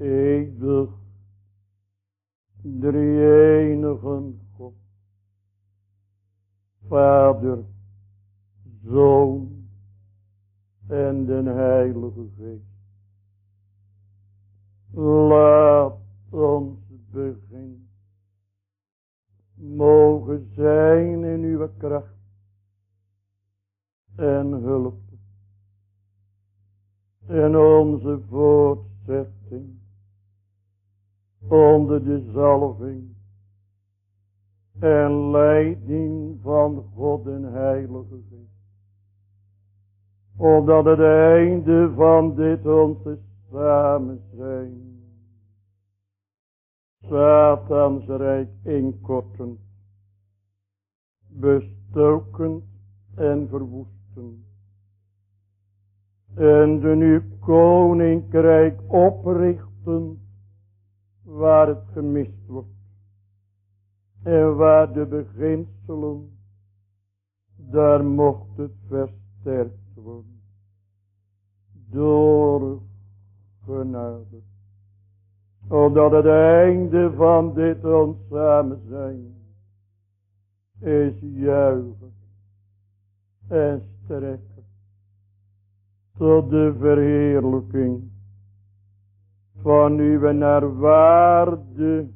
eeuwig drie-enige Opdat het einde van dit onze samen zijn. Satans rijk inkorten, bestoken en verwoesten. En de nu koninkrijk oprichten waar het gemist wordt. En waar de beginselen, daar mocht het versterkt worden. Door genade. Omdat het einde van dit ons samen zijn is juichen en strekken tot de verheerlijking van uw naar waarde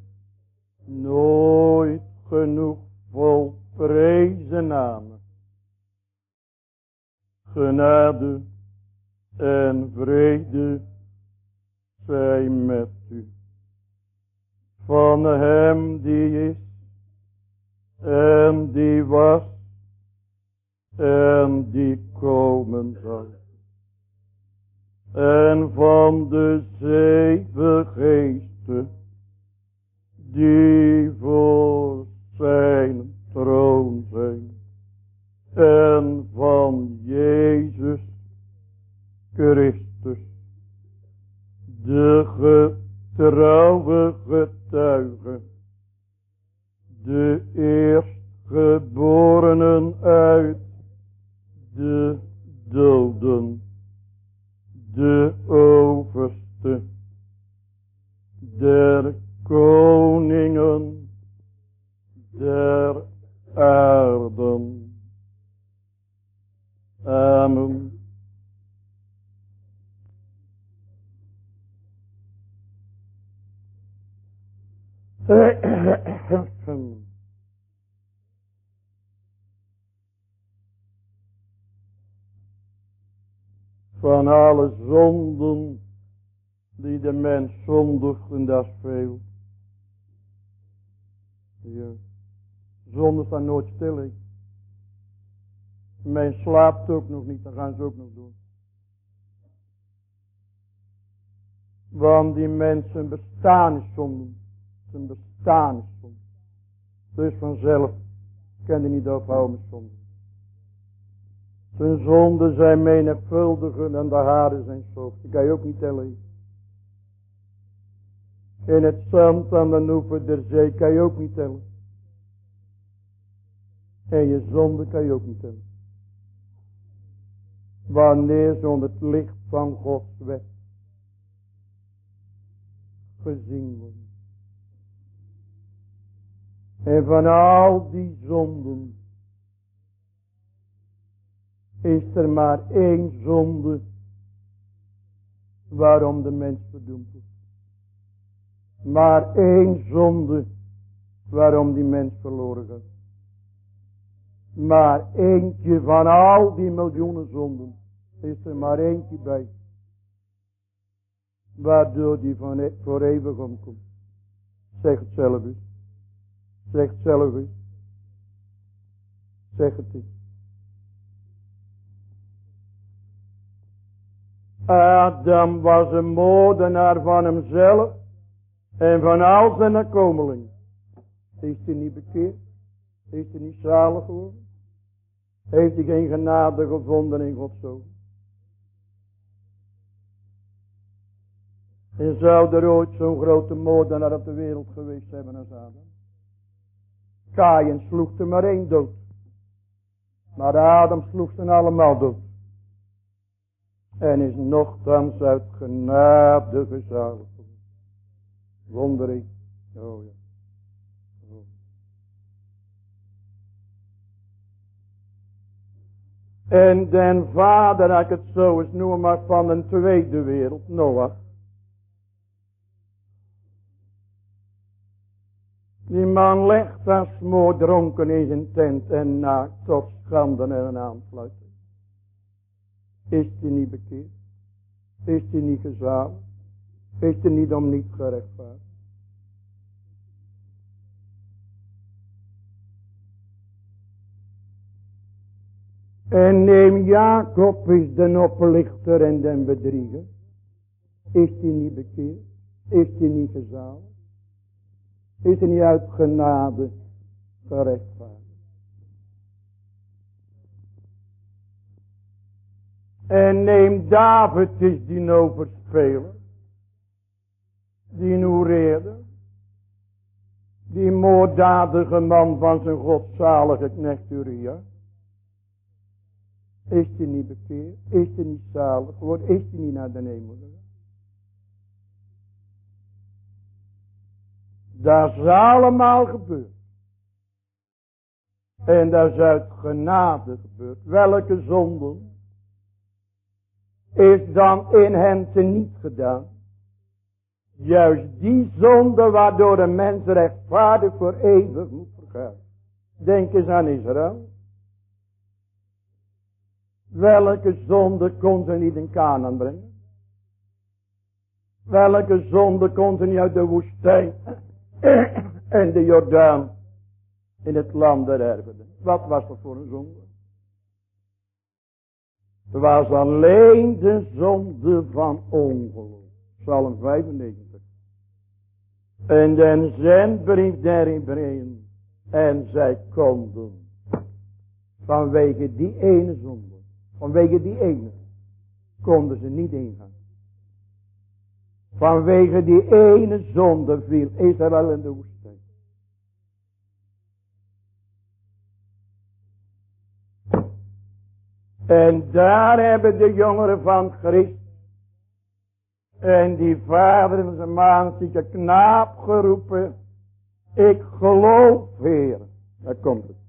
nooit genoeg vol prezen namen. Genade en vrede zij met u. Van hem die is en die was en die komen zal en van de zeven geesten die voor zijn troon zijn en van Jezus Christus de getrouwe getuige de eerstgeborenen uit de doden de overste der koningen alle zonden die de mens zondigt, en dat is veel. Ja. Zonden nooit stil. He. Men slaapt ook nog niet, dan gaan ze ook nog doen. Want die mensen bestaan is zonden. Zijn bestaan is zonde. Dus vanzelf kan je niet ophouden met zonden. Zijn zonden zijn menigvuldiger en de haren zijn soft. Die kan je ook niet tellen. In het zand aan de oever der zee kan je ook niet tellen. En je zonde kan je ook niet tellen. Wanneer ze onder het licht van Gods wet gezien worden. En van al die zonden is er maar één zonde waarom de mens verdoemd is. Maar één zonde waarom die mens verloren gaat. Maar eentje van al die miljoenen zonden is er maar eentje bij. Waardoor die e- voor eeuwig omkomt. Zeg het zelf eens. Zeg het zelf eens. Zeg het eens. Adam was een moordenaar van hemzelf en van al zijn nakomelingen. Is hij niet bekeerd? Is hij niet zalig geworden? Heeft hij geen genade gevonden in Gods zoon? En zou er ooit zo'n grote moordenaar op de wereld geweest hebben als Adam? Kain sloeg er maar één dood. Maar Adam sloeg ze allemaal dood. En is nogthans uit genade gezaligd. Wondering. Oh ja. Oh. En den vader, als ik het zo eens noemen maar van een tweede wereld, Noach. Die man legt als smoor dronken in zijn tent en naakt tot schande en aanfluiting. Is hij niet bekeerd? Is hij niet gezaligd? Is hij niet om niet gerechtvaardigd? En neem Jacob is de oplichter en den bedrieger. Is hij niet bekeerd? Is hij niet gezaligd? Is hij niet uit genade gerechtvaardigd? En neem David is die overspeler. Die noereerde. Die moorddadige man van zijn godzalige knecht Uriah. Is hij niet bekeerd? Is hij niet zalig geworden? Is hij niet naar de hemel? Dat is allemaal gebeurd. En dat is uit genade gebeurd. Welke zonden is dan in hen te niet gedaan? Juist die zonde waardoor een mens rechtvaardig voor eeuwig moet vergaan. Denk eens aan Israël. Welke zonde kon ze niet in Canaan brengen? Welke zonde kon ze niet uit de woestijn en de Jordaan in het land der erfden? Wat was dat voor een zonde? Was alleen de zonde van ongeloof. Psalm 95. En den zendbrief der Hebreeën. En zij konden vanwege die ene zonde Vanwege die ene konden ze niet ingaan. Vanwege die ene zonde viel Israël in de woestijn. En daar hebben de jongeren van Christus en die vader in zijn maanstieke knaap geroepen. Ik geloof, Heer. Daar komt het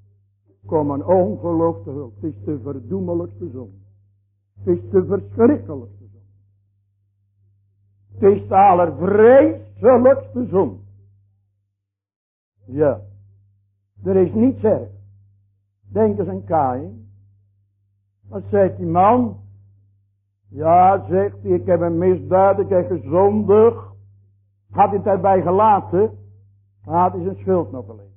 kom een ongeloof te hulp. Het is de verdoemelijkste zon. Het is de verschrikkelijkste zon. Het is de allervreselijkste zon. Ja. Er is niets erg. Denk eens aan Kain. Wat zegt die man? Ja, zegt hij, ik heb een misdaad, ik heb gezondigd. Had hij het erbij gelaten, had hij zijn schuld nog alleen.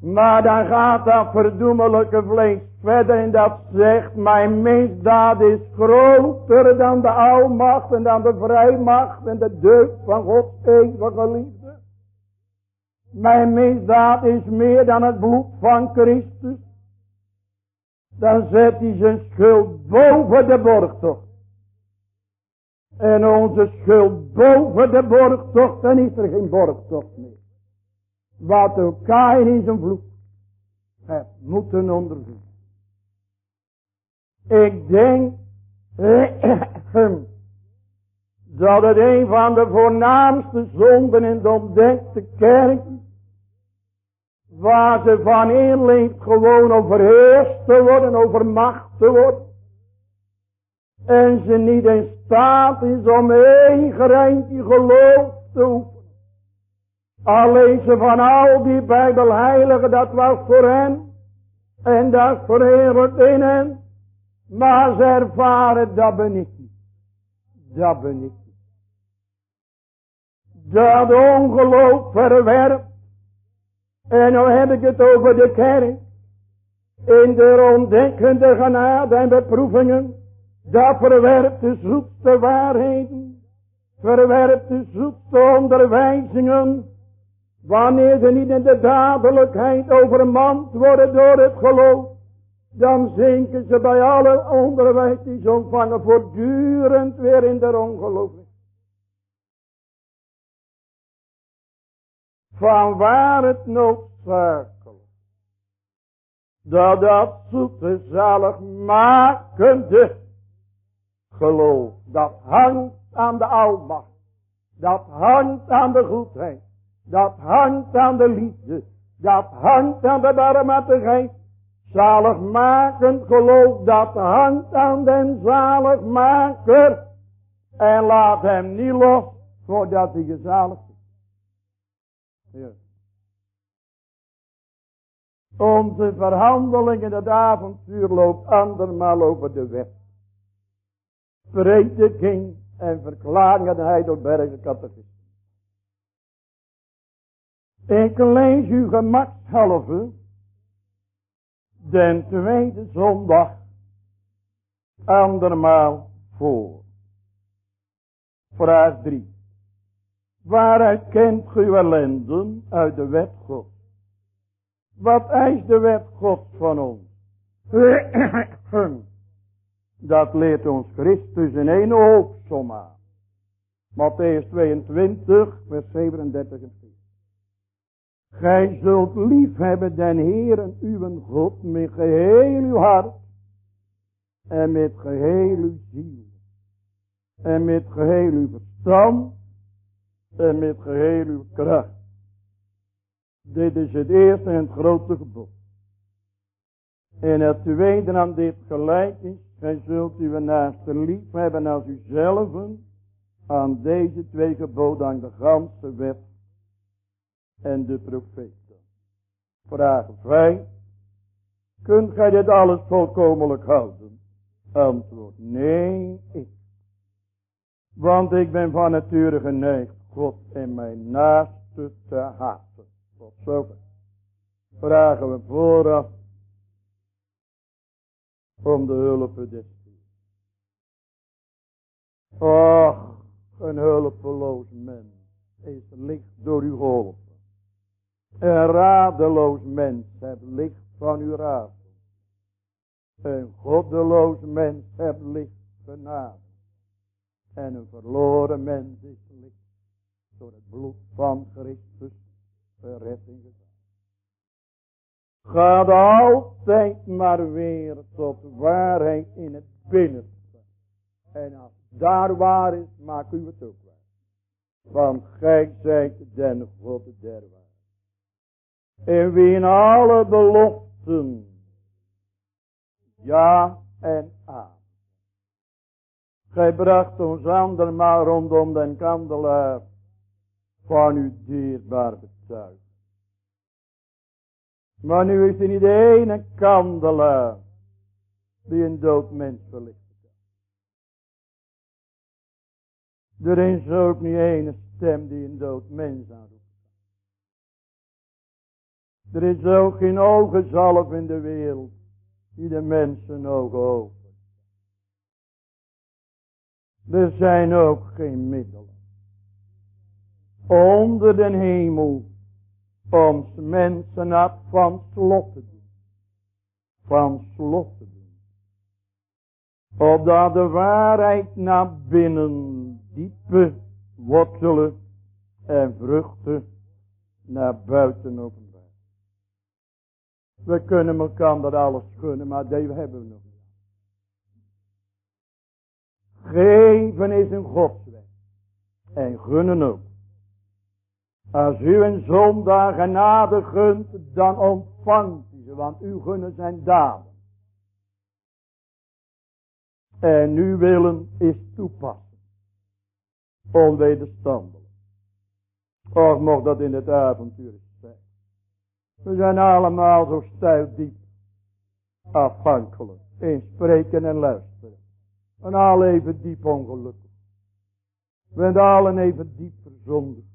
Maar dan gaat dat verdoemelijke vlees verder en dat zegt, mijn misdaad is groter dan de almacht en dan de vrijmacht en de deugd van Gods eeuwige liefde. Mijn misdaad is meer dan het bloed van Christus. Dan zet hij zijn schuld boven de borgtocht. En onze schuld boven de borgtocht, dan is er geen borgtocht meer wat ook Kain in zijn vloek heeft moeten onderzoeken. Ik denk dat het een van de voornaamste zonden in de ontdekte kerk waar ze van inleeft gewoon overheerst te worden, overmacht te worden. En ze niet in staat is om één greintje geloof te oefenen. Alleen ze van al die bijbelheiligen, dat was voor hen. En dat verheerlijk in hen. Maar ze ervaren, dat ben ik niet. Dat ben ik niet. Dat ongeloof verwerpt. En nu heb ik het over de kerk. In de ontdekkende genade en beproevingen. Dat verwerpt de zoekste waarheden. Verwerpt de zoekste onderwijzingen. Wanneer ze niet in de dadelijkheid overmand worden door het geloof. Dan zinken ze bij alle onderwijs die ze ontvangen voortdurend weer in de ongeloof. Van waar het noodzakelijk. Dat dat zoete zaligmakende geloof. Dat hangt aan de almacht Dat hangt aan de goedheid. Dat hangt aan de liefde. Dat hangt aan de barmhartigheid. Zaligmakend geloof, dat hangt aan den zaligmaker. En laat hem niet los, voordat hij gezaligd is. Onze verhandeling in het avontuur loopt andermaal over de weg. Prediking en verklaring aan de Heidelberger catechisme. Ik lees u gemakshalve den tweede zondag andermaal voor. Vraag 3. Waaruit kent u ellenden uit de wet God? Wat eist de wet God van ons? Dat leert ons Christus in één hoofdsom aan. Matthäus 22, vers 37 en 4. Gij zult lief hebben den Heeren uw God met geheel uw hart en met geheel uw ziel en met geheel uw verstand en met geheel uw kracht. Dit is het eerste en het grote gebod. En het tweede aan dit gelijk is, gij zult uw naaste lief hebben als uzelf. Aan deze twee geboden aan de ganse wet en de profeten. Vraag 5. Kunt gij dit alles volkomenlijk houden? Antwoord, nee, ik. Want ik ben van nature geneigd God en mijn naaste te haten. Tot zover. Vragen we vooraf om de hulp des Och, een hulpeloos mens is licht door uw geholpen. Een radeloos mens het licht van uw raad. Een goddeloos mens het licht genade. En een verloren mens is door het bloed van Christus verretting gedaan. Gaat altijd maar weer tot waarheid in het binnenste. En als daar waar is, maak u het ook waar. Want gij zijt den God der waarheid. En wie in alle beloften ja en aan. Gij bracht ons andermaal rondom den kandelaar van uw dierbaar betuig. Maar nu is er niet de ene kandelaar die een dood mens verlicht. Er is ook niet ene stem die een dood mens aanroept. Er is ook geen ogenzalf in de wereld die de mensen ogen opent. Er zijn ook geen middelen onder den hemel om mensen af van slot te doen. Van slot te doen. Opdat de waarheid naar binnen diepe wortelen en vruchten naar buiten openbaar. We kunnen elkaar dat alles gunnen, maar deze hebben we nog niet. Geven is een godswet. En gunnen ook. Als u een zondag genade gunt, dan ontvangt u ze, want uw gunnen zijn daden. En uw willen is toepassen. Onwederstandelijk. Och, mocht dat in het avontuur zijn. We zijn allemaal zo stijl diep afhankelijk in spreken en luisteren. En al even diep ongelukkig. We zijn allen even diep verzondigd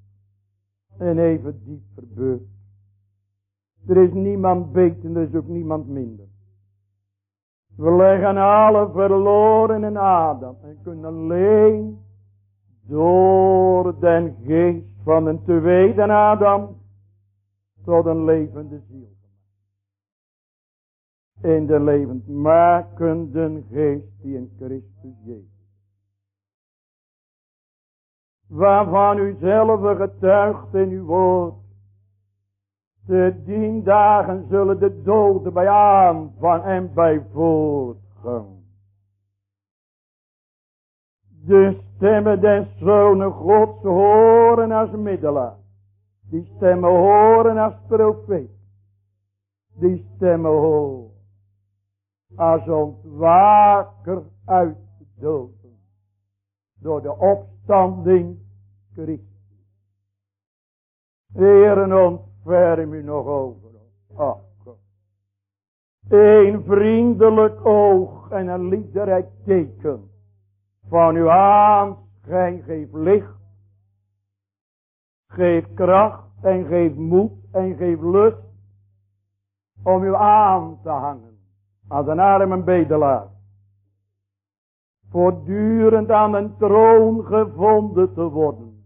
en even diep verbeurd. Er is niemand beter, er is ook niemand minder. We leggen alle verloren in Adam en kunnen alleen door den geest van een tweede Adam tot een levende ziel In de levendmakende geest die in Christus Jezus waarvan u zelf getuigt in uw woord. Te dien dagen zullen de doden bij aanvang en bij voortgang. De stemmen des zonen gods horen als middelaar. Die stemmen horen als profeet. Die stemmen horen als ontwaker uit de doden. Door de opstanding Christus. Heren ontferm u nog over ons. Ach, een vriendelijk oog en een liefderijk teken van uw aanschijn geeft licht, geeft kracht en geeft moed en geeft lust om u aan te hangen als een arme bedelaar. Voortdurend aan een troon gevonden te worden.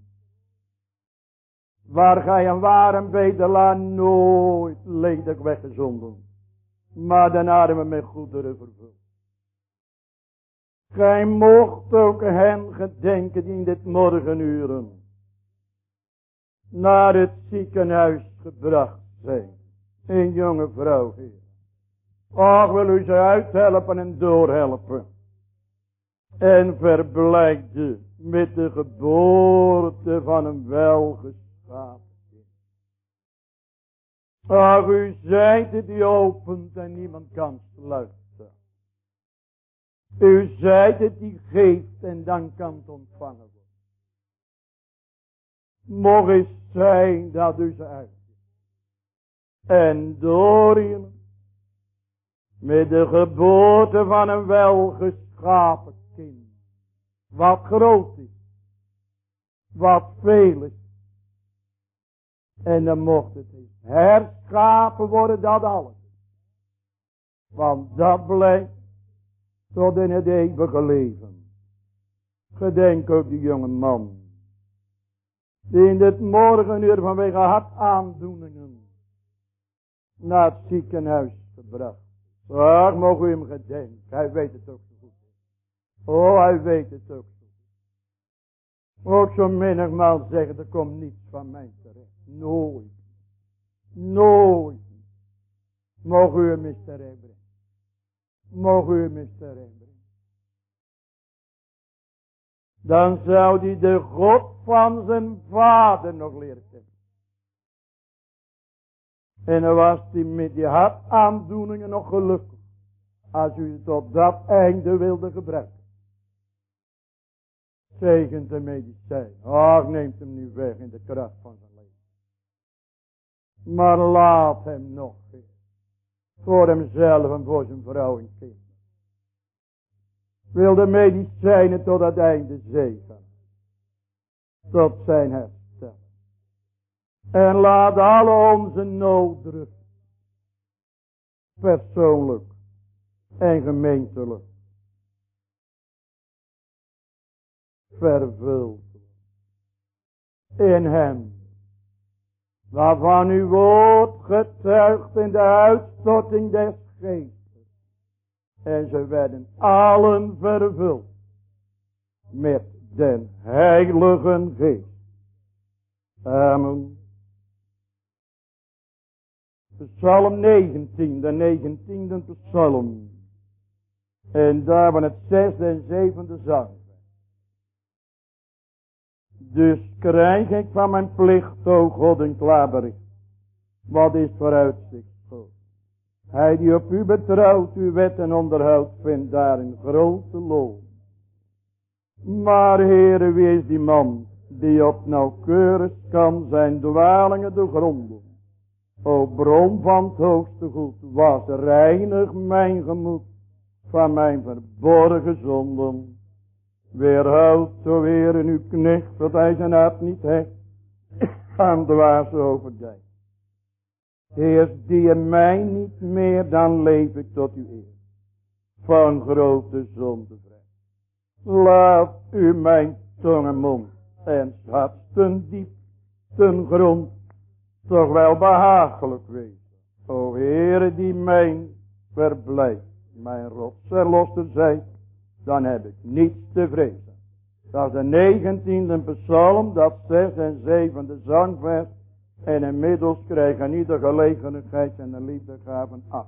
Waar gij een ware bedelaar nooit ledig weggezonden. Maar de armen met goederen vervuld. Gij mocht ook hen gedenken die in dit morgenuren naar het ziekenhuis gebracht zijn. Een jonge vrouw, heer. Och, wil u ze uithelpen en doorhelpen. En verblijkte met de geboorte van een welgeschapen kind. Ach, u zijt het die opent en niemand kan sluiten. U zijt het die geeft en dan kan het ontvangen worden. Mocht eens zijn dat u ze. En door u met de geboorte van een welgeschapen. Wat groot is. Wat veel is. En dan mocht het herschapen worden dat alles. Want dat blijft tot in het eeuwige leven. Gedenk ook die jonge man. Die in dit morgenuur vanwege hartaandoeningen naar het ziekenhuis gebracht. Ach, mogen u hem gedenken. Hij weet het ook. Oh, hij weet het ook zo. Ook zo menigmaal zeggen, er komt niets van mij terecht. Nooit. Nooit. Mogen u hem eens terecht brengen. Mogen u hem terecht. Dan zou hij de God van zijn vader nog leren kennen. En dan was hij met die hartaandoeningen nog gelukkig. Als u het op dat einde wilde gebruiken. Zegent de medicijn. Ach, neemt hem nu weg in de kracht van zijn leven. Maar laat hem nog Voor hemzelf en voor zijn vrouw en kind. Wil de medicijnen tot het einde zegen. Tot zijn het. En laat alle onze nooddruk. Persoonlijk. En gemeentelijk. Vervuld. In hem. Waarvan uw woord getuigt in de uitstorting des geestes. En ze werden allen vervuld. Met den heiligen geest. Amen. Psalm 19, de 19e psalm. En daar van het zesde en zevende zang. Dus krijg ik van mijn plicht, o God, een klaarbericht. Wat is vooruitzicht? Hij die op u betrouwt, uw wet en onderhoud, vindt daar een grote loon. Maar, heren, wie is die man, die op nauwkeurig kan zijn dwalingen doorgronden? O bron van het hoogste goed, was reinig mijn gemoed van mijn verborgen zonden. Weerhoud, zo weer in uw knecht, dat hij zijn hart niet hecht, aan dwaas overdijk. Heer, die mij niet meer, dan leef ik tot uw eer. Van grote zonde vrij. Laat u mijn tong en mond en schat ten diep, ten grond toch wel behagelijk wezen. O Heere die mijn verblijf, mijn rots er zijn, dan heb ik niets te vrezen. Dat is de negentiende psalm, dat zes en zevende zangvers. En inmiddels krijgen ieder gelegenheid en de liefde gaven af.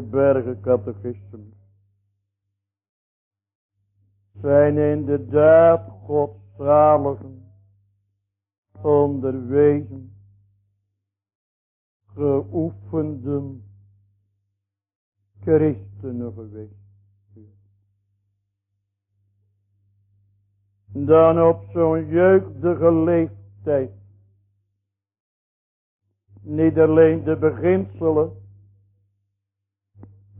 De Heidelbergen catechismus zijn inderdaad godzaligen, onderwezen, geoefenden christenen geweest. Dan op zo'n jeugdige leeftijd niet alleen de beginselen,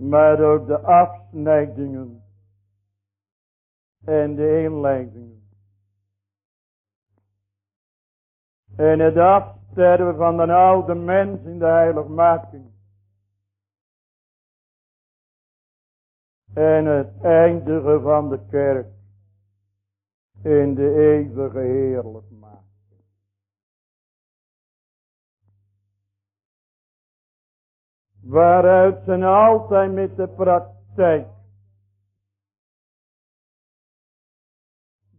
maar ook de afsnijdingen en de inleidingen. En het afsterven van de oude mens in de heiligmaking. En het eindigen van de kerk in de eeuwige heerlijkheid. Waaruit ze altijd met de praktijk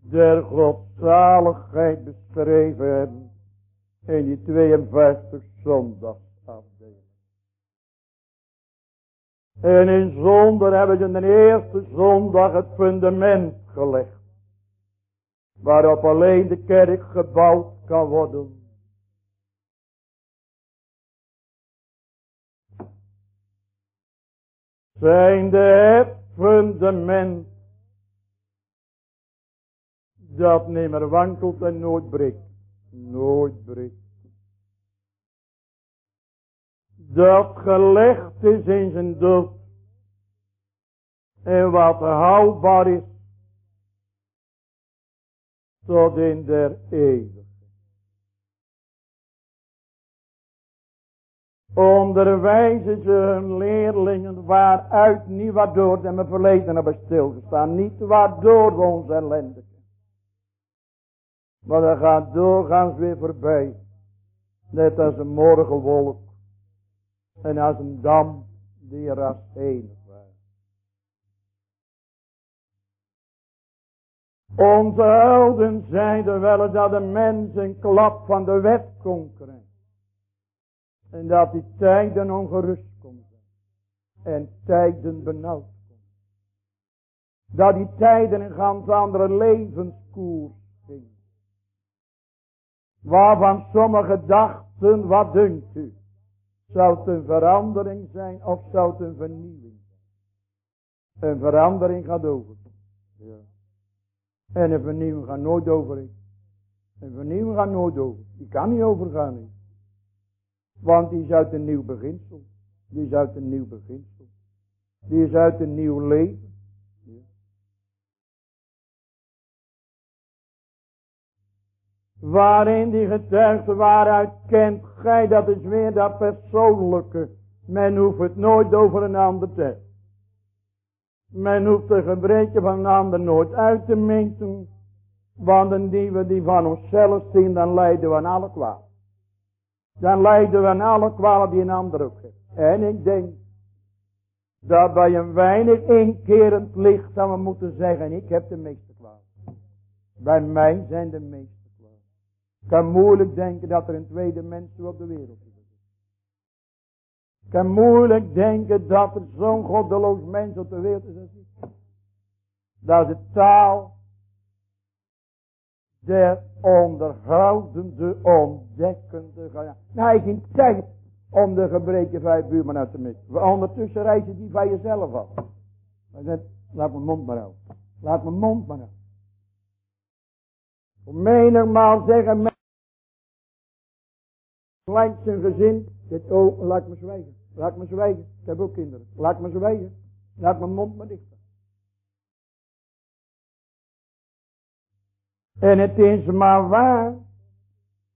der godzaligheid beschreven hebben in die 52 zondagsafdeling. En in zonder hebben ze de eerste zondag het fundament gelegd. Waarop alleen de kerk gebouwd kan worden. Zijnde het fundament dat nimmer wankelt en nooit breekt. Nooit breekt. Dat gelegd is in zijn dood. En wat houdbaar is. Tot in der eeuw. Onderwijzen ze hun leerlingen waaruit, niet waardoor ze mijn verleden hebben stilgestaan, niet waardoor we ons ellende Maar dat gaat doorgaans weer voorbij. Net als een morgenwolk. En als een dam die er als enig waren. Onze helden zeiden wel dat de mens een klap van de wet kon krijgen. En dat die tijden ongerust zijn. En tijden benauwd kon. Dat die tijden een ganz andere levenskoers ging. Waarvan sommige dachten, wat dunkt u? Zou het een verandering zijn of zou het een vernieuwing zijn? Een verandering gaat over. Ja. En een vernieuwing gaat nooit over. Een vernieuwing gaat nooit over. Die kan niet overgaan. Want die is uit een nieuw beginsel. Die is uit een nieuw beginsel. Die is uit een nieuw leven. Waarin die getuigde waaruit kent gij, dat is weer dat persoonlijke. Men hoeft het nooit over een ander te. Men hoeft de gebreken van een ander nooit uit te meten. Want indien we die van onszelf zien, dan leiden we aan alle kwaad. Dan lijden we aan alle kwalen die een ander ook heeft. En ik denk dat bij een weinig inkerend licht dat we moeten zeggen, ik heb de meeste kwalen. Bij mij zijn de meeste kwalen. Ik kan moeilijk denken dat er een tweede mens op de wereld is. Ik kan moeilijk denken dat er zo'n goddeloos mens op de wereld is. Dat is de taal der onderhoudende, ontdekkende Nou, hij geen tijd om de gebreken van je buurman uit te missen. Ondertussen reizen die van jezelf af. Hij zegt, laat mijn mond maar uit. Laat mijn mond maar uit. Menigmaal zeggen mensen, lijkt zijn gezin, dit oh, laat me zwijgen. Laat me zwijgen. Ik heb ook kinderen. Laat me zwijgen. Laat mijn mond maar dicht. En het is maar waar.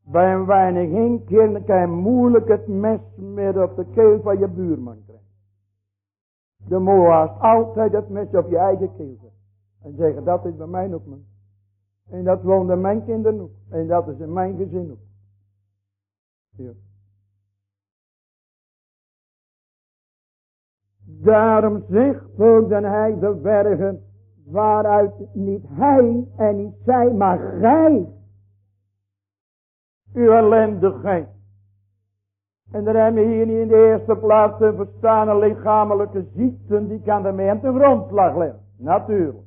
Bij een weinig inkeer kan je moeilijk het mes meer op de keel van je buurman krijgen. De moa's altijd het mes op je eigen keel. En zeggen dat is bij mij ook man. En dat woont mijn kinderen ook. En dat is in mijn gezin ook. Ja. Daarom zegt ook de heidelbergen, waaruit niet hij en niet zij, maar gij, uw ellendigheid. En dan hebben we hier niet in de eerste plaats te verstaan lichamelijke ziekten, die kan ermee aan de grondslag leggen. Natuurlijk.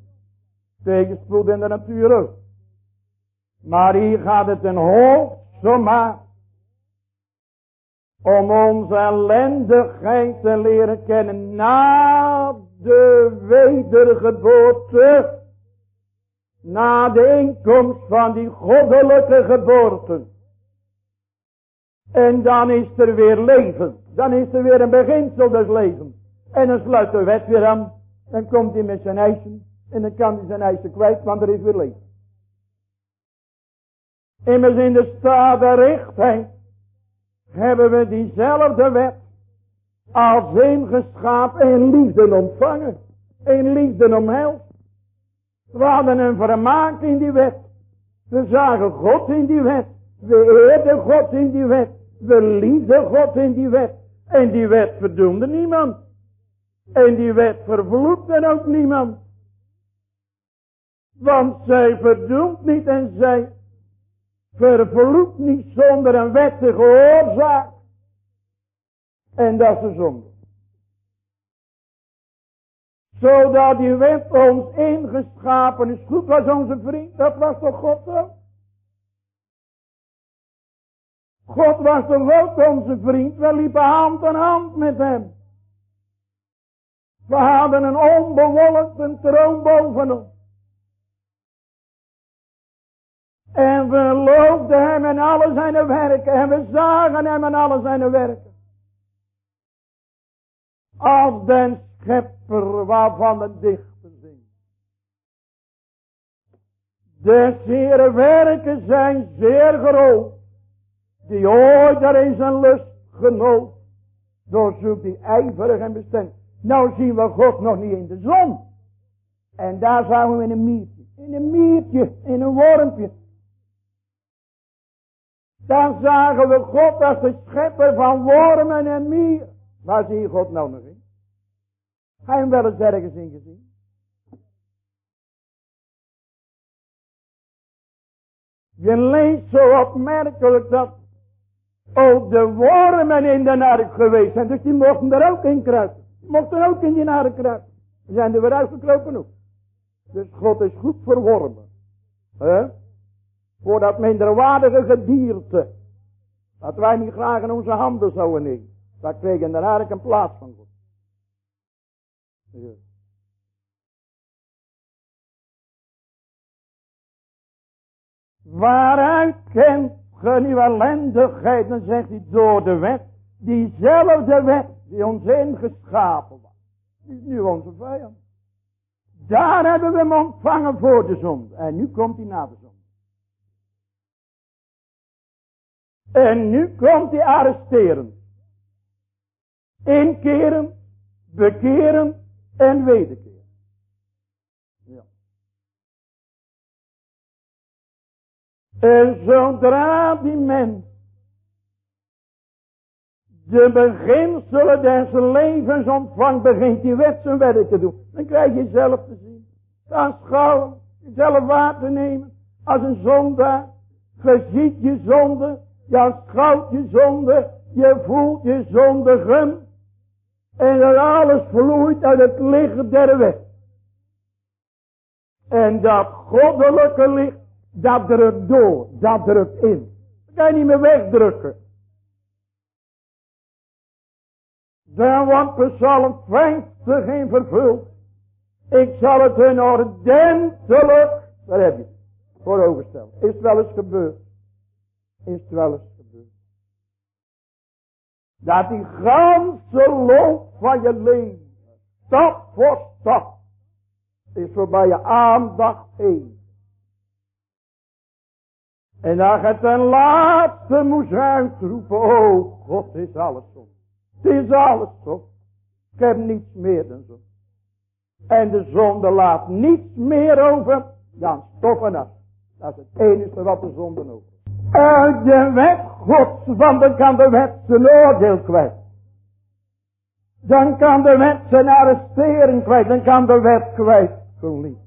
Tegenspoed in de natuur. Maar hier gaat het een hoofd zomaar om onze ellendigheid te leren kennen na de wedergeboorte, na de inkomst van die goddelijke geboorte. En dan is er weer leven. Dan is er weer een beginsel des leven. En dan sluit de wet weer aan. Dan komt hij met zijn eisen. En dan kan hij zijn eisen kwijt, want er is weer leven. Immers in de staat der richtheid hebben we diezelfde wet als ingeschapen en liefde ontvangen. In liefde omhelst. We hadden een vermaak in die wet. We zagen God in die wet. We eerden God in die wet. We liefden God in die wet. En die wet verdoemde niemand. En die wet vervloekte ook niemand. Want zij verdoemt niet en zij vervloekt niet zonder een wettige oorzaak. En dat is de zonde. Zodat die wet ons ingeschapen is. Goed was onze vriend, dat was toch God ook? God was toch ook onze vriend, we liepen hand aan hand met hem. We hadden een onbewolkte troon boven ons. En we loofden hem en alle zijn werken. En we zagen hem en alle zijn werken. Als den schepper waarvan de dichter zingt. De zere werken zijn zeer groot. Die ooit er in zijn lust genoot. Doorzoekt die ijverig en bestemd. Nou zien we God nog niet in de zon. En daar zagen we in een miertje. In een miertje, in een wormpje. Dan zagen we God als de schepper van wormen en mier. Waar zie je God nou nog je hem wel eens ergens in gezien? Je leest zo opmerkelijk dat ook de wormen in de ark geweest zijn. Dus die mochten er ook in kruipen. Mochten ook in die ark kruipen. Die zijn er weer uitgekropen ook. Dus God is goed voor wormen. Huh? Voor dat minderwaardige gedierte. Dat wij niet graag in onze handen zouden nemen. Dat kregen daar eigenlijk een plaats van God. Waaruit kent ge ellendigheid? Dan zegt hij door de wet. Diezelfde wet die ons ingeschapen was. Die is nu onze vijand. Daar hebben we hem ontvangen voor de zonde. En nu komt hij na de zonde. En nu komt hij arresteren. Inkeren, bekeren en wederkeren. Ja. En zodra die mens de beginselen des levens ontvangt, begint die wet zijn werk te doen. Dan krijg je zelf te zien. Te aanschouwen, jezelf waar te nemen als een zondaar. Verziet je zonde, je schouwt je zonde, je voelt je zondigen. En dat alles vloeit uit het licht der wet. En dat goddelijke licht, dat drukt door, dat drukt in. Dat kan je niet meer wegdrukken. Dan wordt Psalm 50 in vervuld. Ik zal het hun ordentelijk, daar heb je, voor overstellen. Is het wel eens gebeurd? is het wel eens. Dat die ganse loop van je leven, stap voor stap, is voorbij je aandacht heen. En dan gaat ten laatste moest uitroepen, oh God is alles zo. Het is alles zo. Ik heb niets meer dan zo. En de zonde laat niets meer over dan stof en as. Dat is het enige wat de zonde over. Uit de wet gods, want dan kan de wet zijn oordeel kwijt. Dan kan de wet zijn arrestering kwijt. Dan kan de wet kwijt verliezen.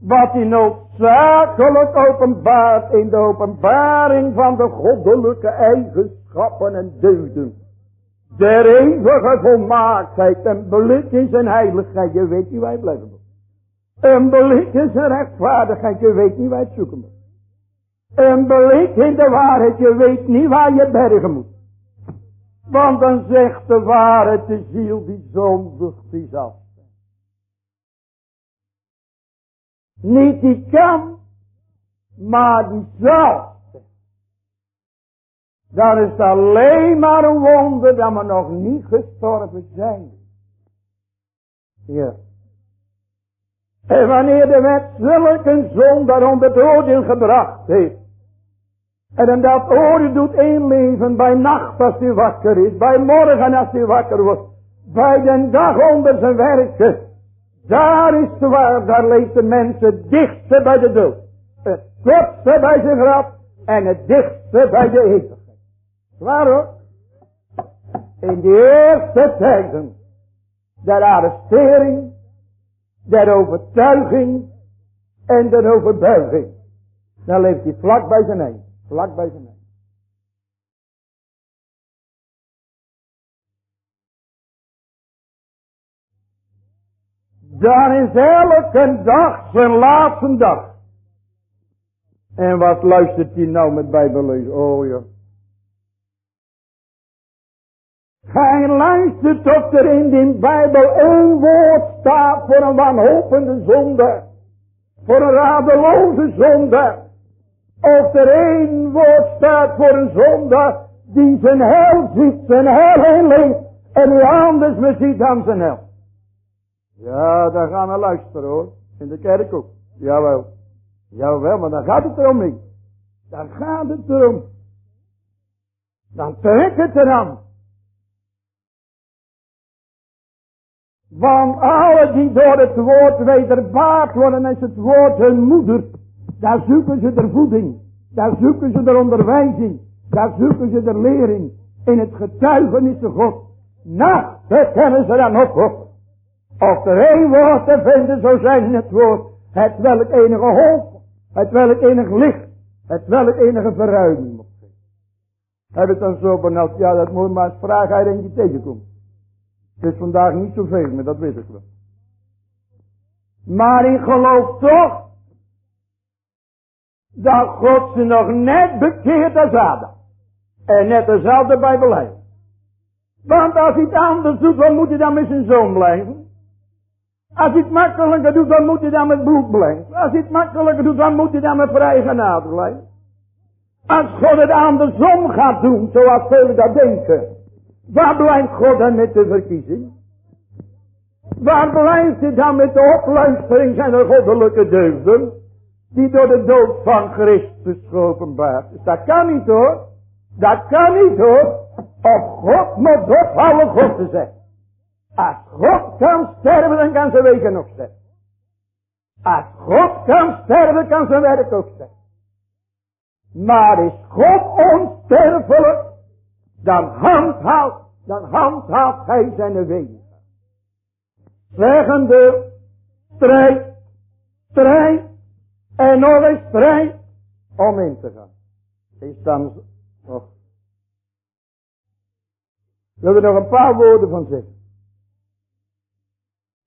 Wat hij noodzakelijk openbaart in de openbaring van de goddelijke eigenschappen en deugden. Der eeuwige volmaaktheid en blik in zijn heiligheid. Je weet niet waar je blijven moet. Een blik in zijn rechtvaardigheid. Je weet niet waar je het zoeken moet. Een blik in de waarheid. Je weet niet waar je bergen moet. Want dan zegt de waarheid de ziel die zondigt is af. Niet die kan, maar die zal. Dan is het alleen maar een wonder dat we nog niet gestorven zijn. Ja. En wanneer de wet zulke zonde onder het oordeel gebracht heeft. En hem dat oordeel doet inleven bij nacht als hij wakker is. Bij morgen als hij wakker wordt. Bij de dag onder zijn werken. Daar is de waar, daar leeft de mensen dichtste bij de dood. Het kortste bij zijn graf en het dichtste bij de eeuwigheid. Waarom? In de eerste tijden der arrestering, der overtuiging en der overbuiging. Dan leeft hij vlak bij zijn eind. Vlak bij zijn eind. Dan is elke dag zijn laatste dag. En wat luistert hij nou met bijbellezen? Oh ja. Hij luistert of er in die Bijbel één woord staat voor een wanhopende zonde. Voor een radeloze zonde. Of er één woord staat voor een zonde die zijn hel ziet, zijn hel heen leeft. En hoe anders me ziet dan zijn hel. Ja, daar gaan we luisteren hoor. In de kerk ook. Jawel. Jawel, maar dan gaat het erom niet. Dan gaat het erom. Dan trekt het eraan. Want alle die door het woord wederbaard worden, is het woord hun moeder. Daar zoeken ze de voeding. Daar zoeken ze de onderwijzing. Daar zoeken ze de lering. In het getuigenis van God. Na, kennen ze dan ook op. Of er één woord te vinden zou zijn in het woord. Het welk enige hoop. Het welk enig licht. Het welk enige verruiming zijn. Heb het dan zo benauwd? Ja, dat moet maar eens vragen je tegenkomt. Het is vandaag niet zoveel meer, dat weet ik wel. Maar ik geloof toch dat God ze nog net bekeert als Adam. En net dezelfde bij. Want als hij het anders doet, dan moet hij dan met zijn zoon blijven. Als hij het makkelijker doet, dan moet hij dan met bloed blijven. Als hij het makkelijker doet, dan moet hij dan met vrije genade blijven. Als God het andersom gaat doen, zoals velen dat denken. Waar blijft God dan met de verkiezing? Waar blijft hij dan met de opluistering zijn de goddelijke deugden? Die door de dood van Christus geopenbaard is. Dat kan niet hoor. Dat kan niet hoor. Of God moet ophouden God te zeggen. Als God kan sterven, dan kan zijn wegen nog sterven. Als God kan sterven, kan zijn werk ook sterven. Maar is God onsterfelijk, dan handhaaft, dan handhaaft hij zijn wegen. Zeggende, strijd, strijd, en nog eens strijd, om in te gaan. Is dan, nog. Wil er nog een paar woorden van zeggen.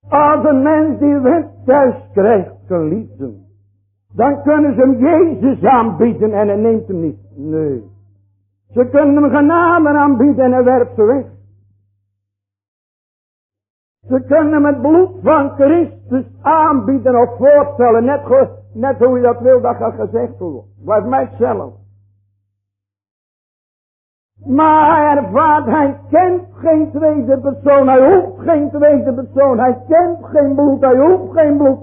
Als een mens die wet thuis krijgt, geliefden, dan kunnen ze hem Jezus aanbieden en hij neemt hem niet. Nee. Ze kunnen hem genade aanbieden en hij werpt ze weg. Ze kunnen het bloed van Christus aanbieden of voorstellen. Net, net hoe je dat wil, dat gaat gezegd worden. Mij zelf. Maar hij ervaart, hij kent geen tweede persoon, hij hoeft geen tweede persoon, hij kent geen bloed, hij hoeft geen bloed.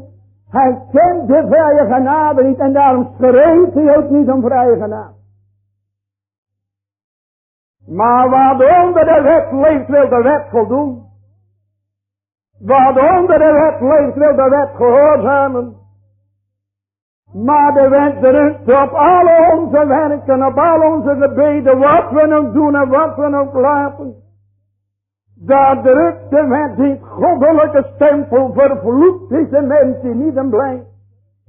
Hij kent de vrije genade niet en daarom schreeuwt hij ook niet om vrije genade. Maar wat onder de wet leeft wil de wet voldoen. Wat onder de wet leeft wil de wet gehoorzamen. Maar de wet drukt op alle onze werken, op al onze gebeden, wat we ook doen en wat we ook laten. Daar drukt de wet die goddelijke stempel, vervloekt is de mens die niet en blijft.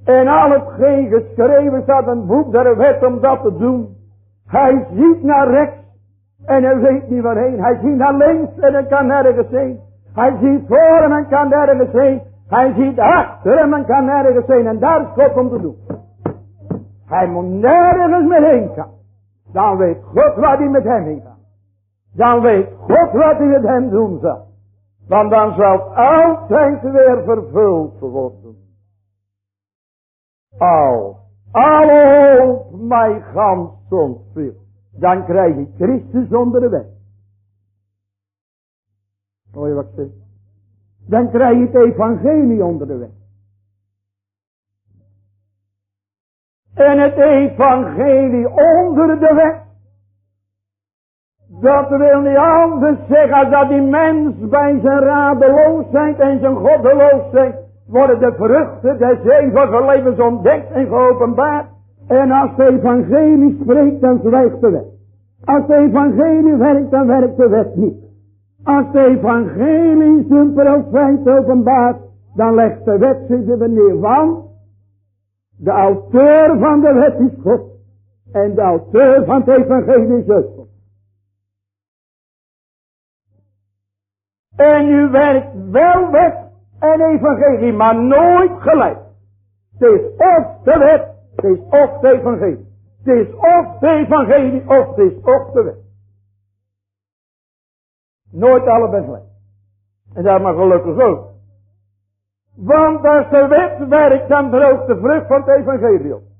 En al hetgeen geschreven staat een boek der wet om dat te doen. Hij ziet naar rechts en hij weet niet waarheen. Hij ziet naar links en hij kan nergens heen. Hij ziet voor hem en kan nergens heen. Hij ziet achter en kan nergens heen. En daar is God om te doen. Hij moet nergens meer heen gaan. Dan weet God wat hij met hem heen gaat. Dan weet God wat hij met hem doen zal. Want dan zal altijd weer vervuld worden. Al, alle hoop mij gans ontviel. Dan krijg je Christus onder de weg. Hoor wat? Dan krijg je het evangelie onder de weg. En het evangelie onder de weg. Dat wil niet anders zeggen dat die mens bij zijn radeloosheid en zijn goddeloosheid worden de vruchten des eeuwige levens ontdekt en geopenbaard. En als de evangelie spreekt, dan zwijgt de wet. Als de evangelie werkt, dan werkt de wet niet. Als de evangelie zijn profijt openbaart, dan legt de wet zich er neer. Want de auteur van de wet is God. En de auteur van het evangelie is God. En u werkt wel wet en evangelie, maar nooit gelijk. Het is of de wet, het is of de evangelie. Het is of de evangelie, of het is of de wet. Nooit allebei gelijk. En dat maar gelukkig ook. Want als de wet werkt, dan droogt de vrucht van het evangelie.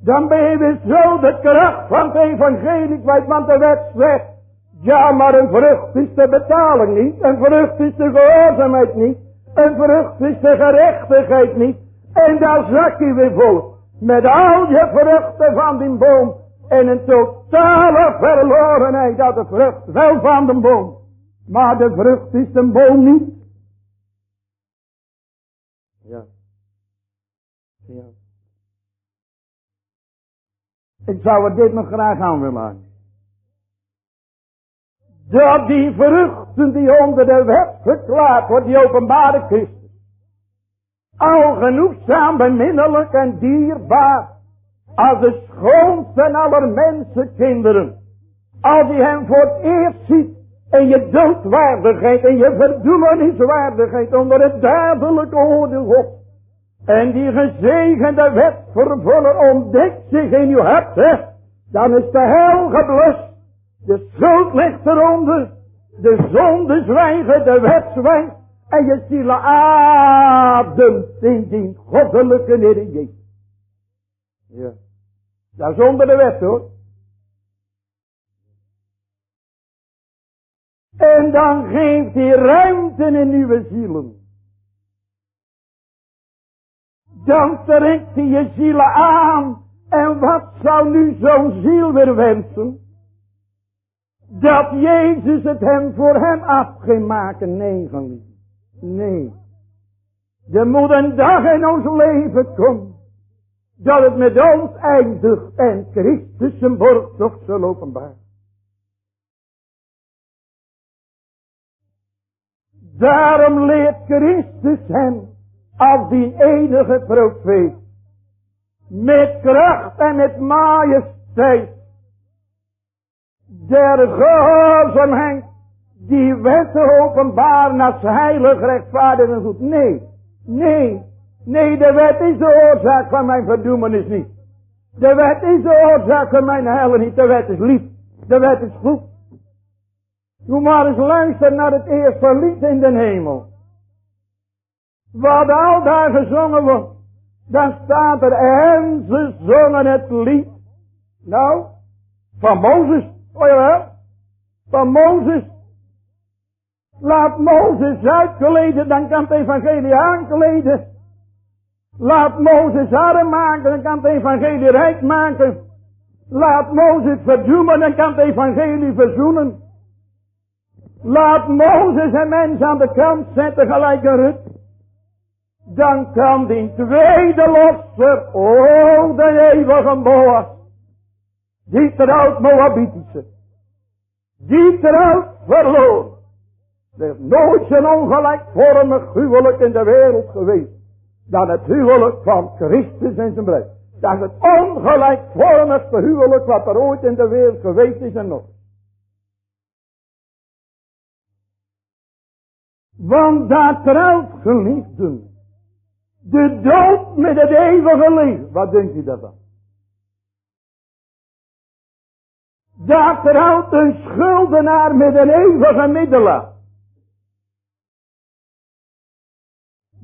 Dan ben je zo de kracht van het evangelie kwijt, want de wet zegt, ja maar een vrucht is de betaling niet, een vrucht is de gehoorzaamheid niet, een vrucht is de gerechtigheid niet, en daar zak je weer vol, met al je vruchten van die boom, en een totale verlorenheid dat de vrucht wel van de boom, maar de vrucht is de boom niet. Ja. Ja. Ik zou er dit nog graag aan willen maken. Dat die vruchten die onder de wet verklaard wordt, die openbare Christus. Al genoegzaam beminnelijk en dierbaar. Als de schoonste aller mensenkinderen. Als je hem voor het eerst ziet. En je doodwaardigheid en je verdoemeniswaardigheid onder het dadelijke oordeel God. En die gezegende wetvervuller ontdekt zich in uw hart, hè. Dan is de hel geblust. De schuld ligt eronder. De zonde zwijgen, de wet zwijgt. En je ziel ademt in die goddelijke Heer. Ja. Dat is onder de wet hoor. En dan geeft hij ruimte in nieuwe zielen. Dan trekt hij je zielen aan. En wat zou nu zo'n ziel weer wensen? Dat Jezus het hem voor hem af ging maken. Nee. Nee. Er moet een dag in ons leven komen. Dat het met ons eindigt en Christus zijn borgtocht zal openbaar. Daarom leert Christus hem als die enige profeet. Met kracht en met majesteit. Der gehoorzaamheid. Die wetten openbaar naar heilig rechtvaardig en goed. Nee, nee, nee, de wet is de oorzaak van mijn verdoemenis niet. De wet is de oorzaak van mijn heilen niet. De wet is lief. De wet is goed. Doe maar eens luisteren naar het eerste lied in de hemel. Wat al daar gezongen wordt. Dan staat er, en ze zongen het lied. Nou, Van Mozes, oh jawel. Van Mozes. Laat Mozes uitkleden, dan kan het evangelie aankleden. Laat Mozes arm maken, dan kan het evangelie rijk maken. Laat Mozes verdoemen, dan kan het evangelie verzoenen. Laat Mozes en mensen aan de kant zetten gelijk een Rut. Dan kan die tweede losser, oh de eeuwige Boas. Die trouwt Moabitische. Die trouwt verloren. Er is nooit zo'n ongelijkvormig huwelijk in de wereld geweest. Dan het huwelijk van Christus en zijn bruid. Dat is het ongelijkvormigste huwelijk wat er ooit in de wereld geweest is en nog. Want daar trouwt geliefden. De dood met het eeuwige leven. Wat denk je daarvan? Daar trouwt een schuldenaar met een eeuwige middelaar.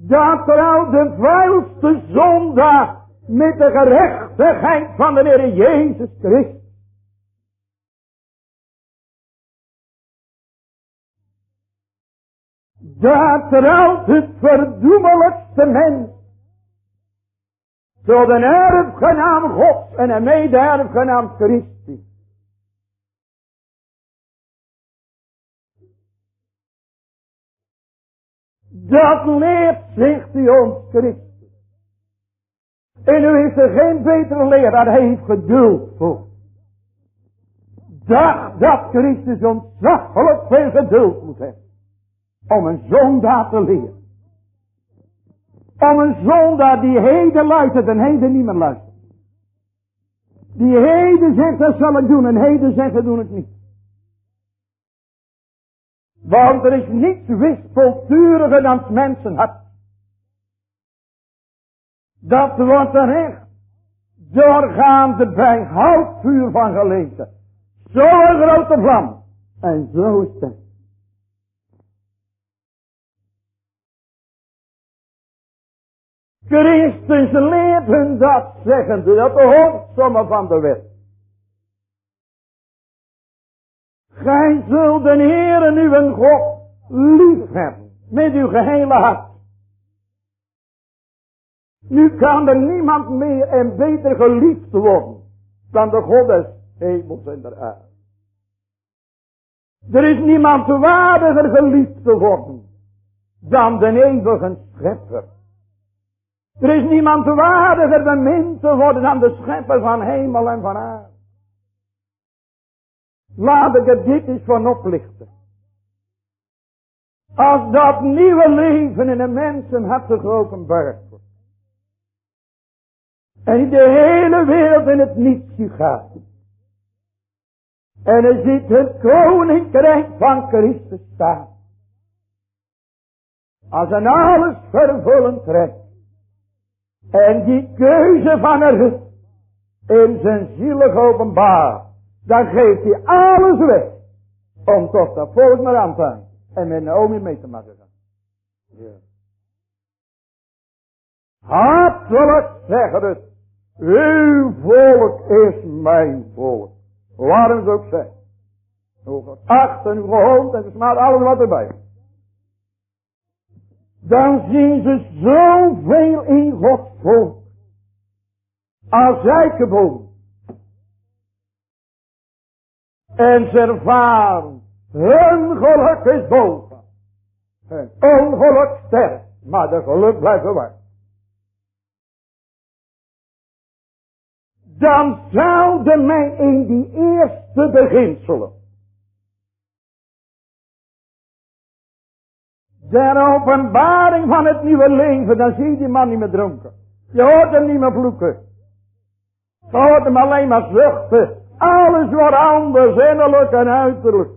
Daar trouwt de vuilste zondaar met de gerechtigheid van de Heer Jezus Christus. Daar trouwt het verdoemelijkste mens tot een erfgenaam God en een mede-erfgenaam Christus. Dat leert, zegt hij ons Christus. En nu is er geen betere leraar, hij heeft geduld voor. Dacht dat Christus ontzaglijk veel geduld moet hebben. Om een zondaar te leren. Om een zondaar die heden luistert en heden niet meer luistert. Die heden zegt dat zal ik doen en heden zegt dat doe ik niet. Want er is niets wispelturiger dan het mensenhart. Dat wordt er echt doorgaande bij houtvuur van gelezen. Zo'n grote vlam. En zo het. Christus leert hun dat zeggende, dat de hoofdsomme van de wet. Gij zult de Heere uw God lief hebben, met uw gehele hart. Nu kan er niemand meer en beter geliefd worden dan de God des hemels en der aarde. Er is niemand waardiger geliefd te worden dan de eeuwige schepper. Er is niemand waardiger bemind te worden dan de schepper van hemel en van aarde. Laat ik het dit eens van oplichten. Als dat nieuwe leven in een mensen had geopenbaard wordt. En de hele wereld in het nietsje gaat. En er ziet het koninkrijk van Christus staan. Als een alles vervullend recht. En die keuze van er in zijn zielig openbaar. Dan geeft hij alles weg. Om toch dat volk maar aan te hangen. En met Naomi mee te maken gaan. Ja. Hartelijk zeggen het. Uw volk is mijn volk. Waarom ze ook zijn. Uw acht en uw gehoond en alles wat erbij dan zien ze zoveel in Gods volk. Als eikenboom. En ze ervaren, hun geluk is boven. Hun ongeluk sterk, maar de geluk blijft waar. Dan zouden mij in die eerste beginselen De openbaring van het nieuwe leven, dan zie je die man niet meer dronken. Je hoort hem niet meer vloeken. Je hoort hem alleen maar zuchten. Alles wordt anders, innerlijk en uiterlijk.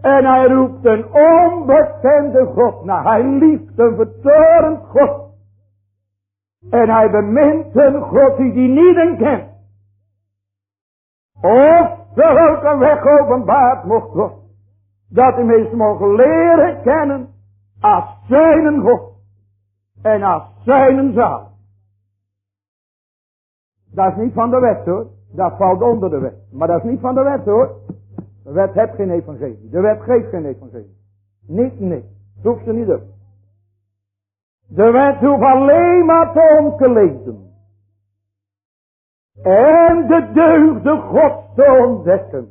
En hij roept een onbekende God naar. Hij lieft een vertorend God. En hij bemint een God die die niet kent. Of een weg openbaard mocht worden. Dat hij meest mogen leren kennen als zijn God en als zijn zaal. Dat is niet van de wet hoor. Dat valt onder de wet. Maar dat is niet van de wet hoor. De wet heeft geen evangelie. De wet geeft geen evangelie. Niet, niet. Hoeft ze niet op. De wet hoeft alleen maar te omkleden. En de deugde God te ontdekken.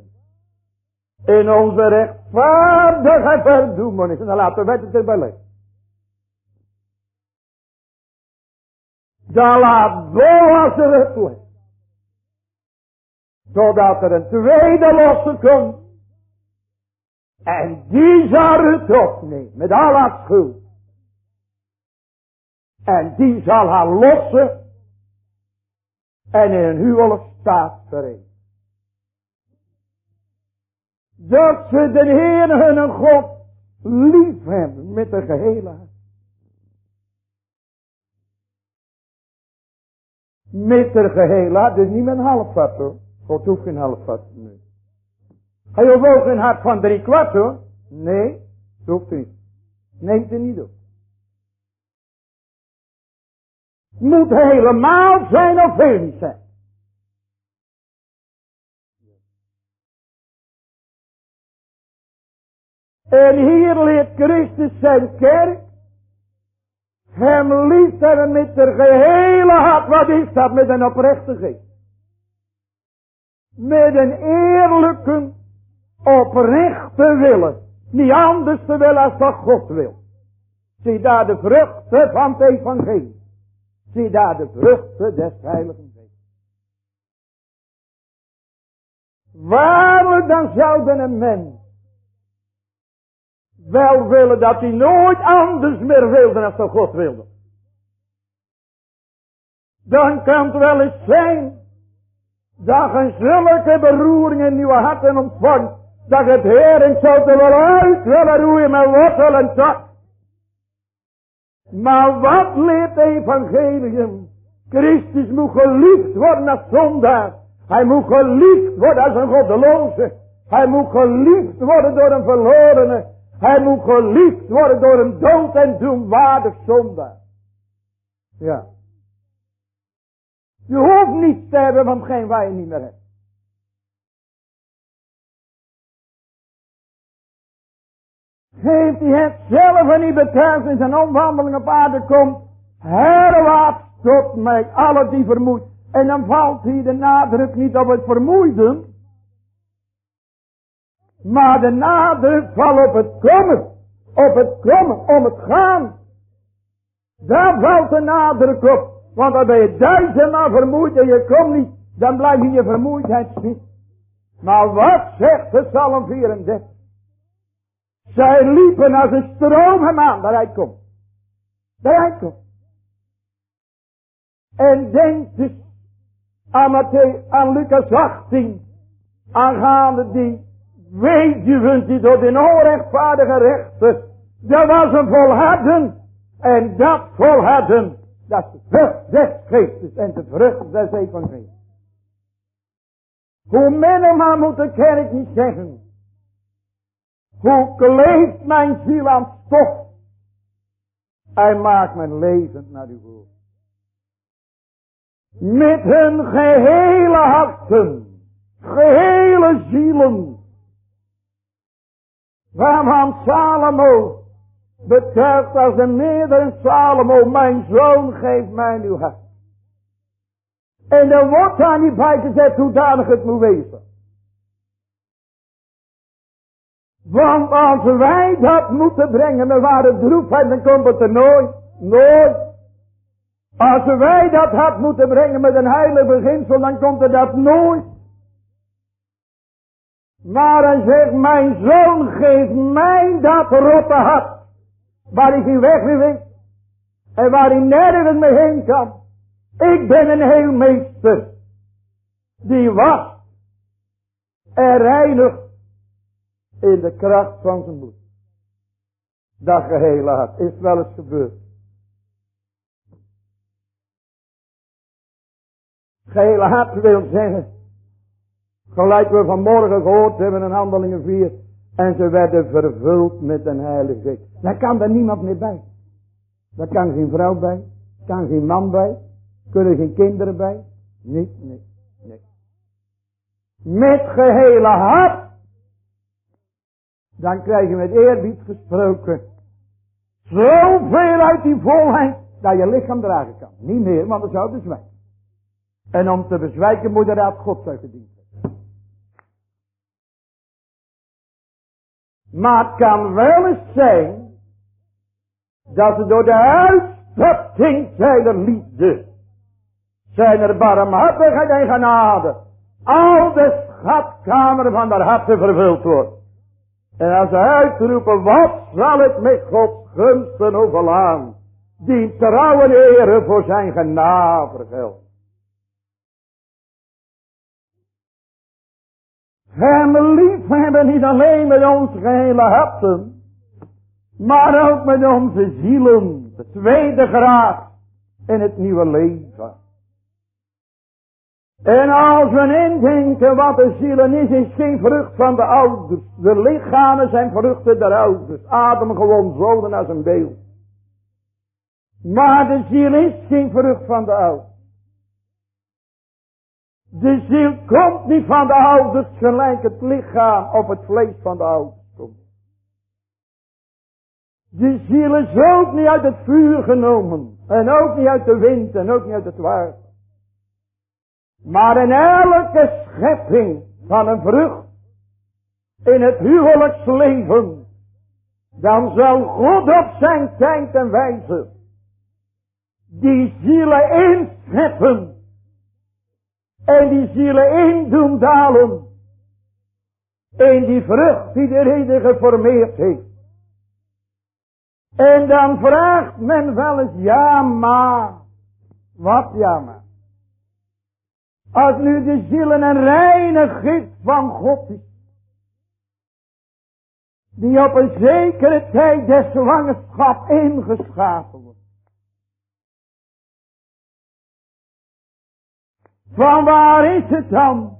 In onze rechtvaardige verdoemenis. En dan laat de wet het erbij liggen. Dan laat Boas er het Zodat er een tweede losse komt. En die zal het opnemen met al haar schuld. En die zal haar lossen. En in een huwelijk staat verenigd. Dat ze de Heer hun God lief hebben met de gehele. Met de gehele dus niet met een half hart hoor. God hoeft geen half hart. Nee. Hij hoeft ook een hart van drie kwart hoor. Nee, dat hoeft niet. Neemt er niet op. Moet helemaal zijn of heel niet zijn. En hier leert Christus zijn kerk hem lief hebben met de gehele hart. Wat is dat? Met een oprechte geest. Met een eerlijke, oprechte willen. Niet anders te willen als dat God wil. Zie daar de vruchten van het evangelie. Zie daar de vruchten des heiligen geest. Waarlijk dan zouden een mens wel willen dat hij nooit anders meer wilde dan God wilde. Dan kan het wel eens zijn dat je zulke beroeringen in je harten ontvangt, dat het Heer en zou er wel uit willen roeien met wortel en tak. Maar wat leert evangelium? Christus moet geliefd worden als zondaar. Hij moet geliefd worden als een goddeloze. Hij moet geliefd worden door een verlorene. Hij moet geliefd worden door een dood en doenwaardig zondaar. Ja. Je hoeft niet te hebben van geen waar je niet meer hebt. Heeft hij het zelf en niet betuigd in zijn omwandeling op aarde komt. Herwaarts tot mij alle die vermoeid. En dan valt hij de nadruk niet op het vermoeiden. Maar de nadruk valt op het komen. Op het komen, om het gaan. Daar valt de nadruk op. Want dan ben je duizendmaal vermoeid en je komt niet. Dan blijf je je vermoeidheid zien. Maar wat zegt de Psalm 34? Zij liepen als een stroom hem aan, hij komt. Daar hij komt. En denk dus aan, Matthäus, aan Lucas 18, aangaande die weduwen die door de onrechtvaardige rechten, dat was een volharden. En dat volharden, dat de vrucht des geestes en de vrucht des evangelie. Hoe minder maar moet de kerk niet zeggen. Hoe kleeft mijn ziel aan stof. Hij maakt mijn leven naar uw woord. Met hun gehele harten, gehele zielen, Waarvan Salomo betuigt als een meerdere Salomo, mijn zoon geeft mij uw hart. En er wordt daar niet bij gezet hoedanig het moet wezen. Want als wij dat moeten brengen met ware droefheid, dan komt het er nooit, nooit. Als wij dat had moeten brengen met een heilige beginsel, dan komt er dat nooit. Maar hij zegt, mijn zoon geeft mij dat rotte hart. Waar ik geen weg meer weet. En waar hij nergens mee heen kan. Ik ben een heel meester. Die was. En reinigt. In de kracht van zijn bloed. Dat gehele hart. Is wel eens gebeurd. Gehele hart wil zeggen. Gelijk we vanmorgen gehoord hebben in handelingen 4. En ze werden vervuld met een heilige geest. Daar kan er niemand meer bij. Daar kan geen vrouw bij. Kan geen man bij. Kunnen geen kinderen bij. Niet, nee, nee. met gehele hart, dan krijg je met eerbied gesproken zoveel uit die volheid dat je lichaam dragen kan. Niet meer, want dan zou bezwijken. En om te bezwijken moet je raad God zijn gediend Maar het kan wel eens zijn dat ze door de uitstorting zijn liefde, zijn er barmhartigheid en genade, al de schatkamer van de harten vervuld wordt. En als ze uitroepen, wat zal het met Gods gunsten overlaan, die trouwen ere voor zijn genade vergeldt. Hem lief hebben niet alleen met onze gehele harten, maar ook met onze zielen, de tweede graad in het nieuwe leven. En als we indenken wat de zielen is, is geen vrucht van de ouders. De lichamen zijn vruchten der ouders. Adam gewoon zoden als een beeld. Maar de ziel is geen vrucht van de ouders. De ziel komt niet van de ouders gelijk het lichaam op het vlees van de ouders komt. De ziel is ook niet uit het vuur genomen. En ook niet uit de wind en ook niet uit het water. Maar in elke schepping van een vrucht in het huwelijksleven, dan zal God op zijn tijd en wijze die zielen inscheppen en die zielen in doen dalen. In die vrucht die de reden geformeerd heeft. En dan vraagt men wel eens, ja maar, wat ja maar. Als nu de zielen een reine gift van God is. Die op een zekere tijd des zwangerschap ingeschapen Van waar is het dan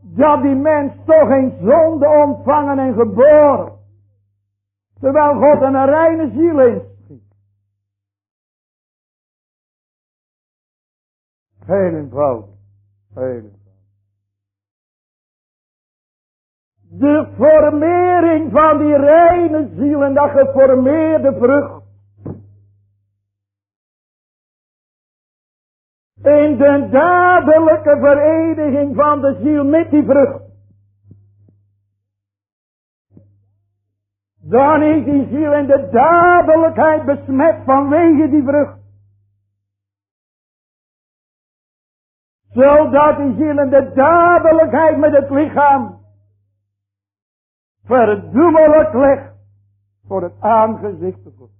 dat die mens toch een zonde ontvangen en geboren. Terwijl God een reine ziel is. Heel eenvoudig. Heel eenvoudig. De formering van die reine ziel en dat geformeerde vrucht in de dadelijke vereniging van de ziel met die vrucht. Dan is die ziel in de dadelijkheid besmet vanwege die vrucht. Zodat die ziel in de dadelijkheid met het lichaam verdoemelijk ligt voor het aangezicht van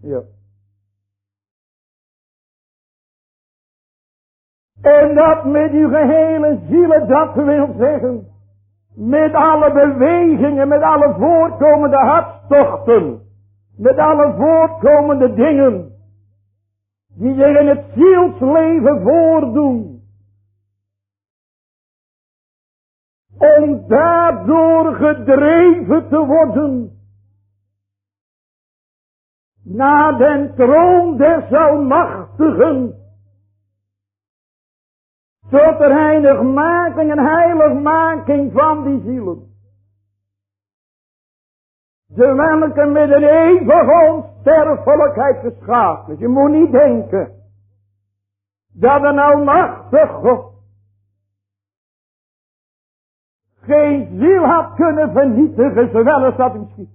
Ja. En dat met uw gehele zielen, dat wil zeggen, met alle bewegingen, met alle voorkomende hartstochten, met alle voorkomende dingen, die zich in het zielsleven voordoen. Om daardoor gedreven te worden naar den troon des almachtigen tot de heiligmaking en heiligmaking van die zielen. De welke met een eeuwige onsterfelijkheid geschapen. Je moet niet denken dat een almachtig God geen ziel had kunnen vernietigen, zowel als dat hem schiet.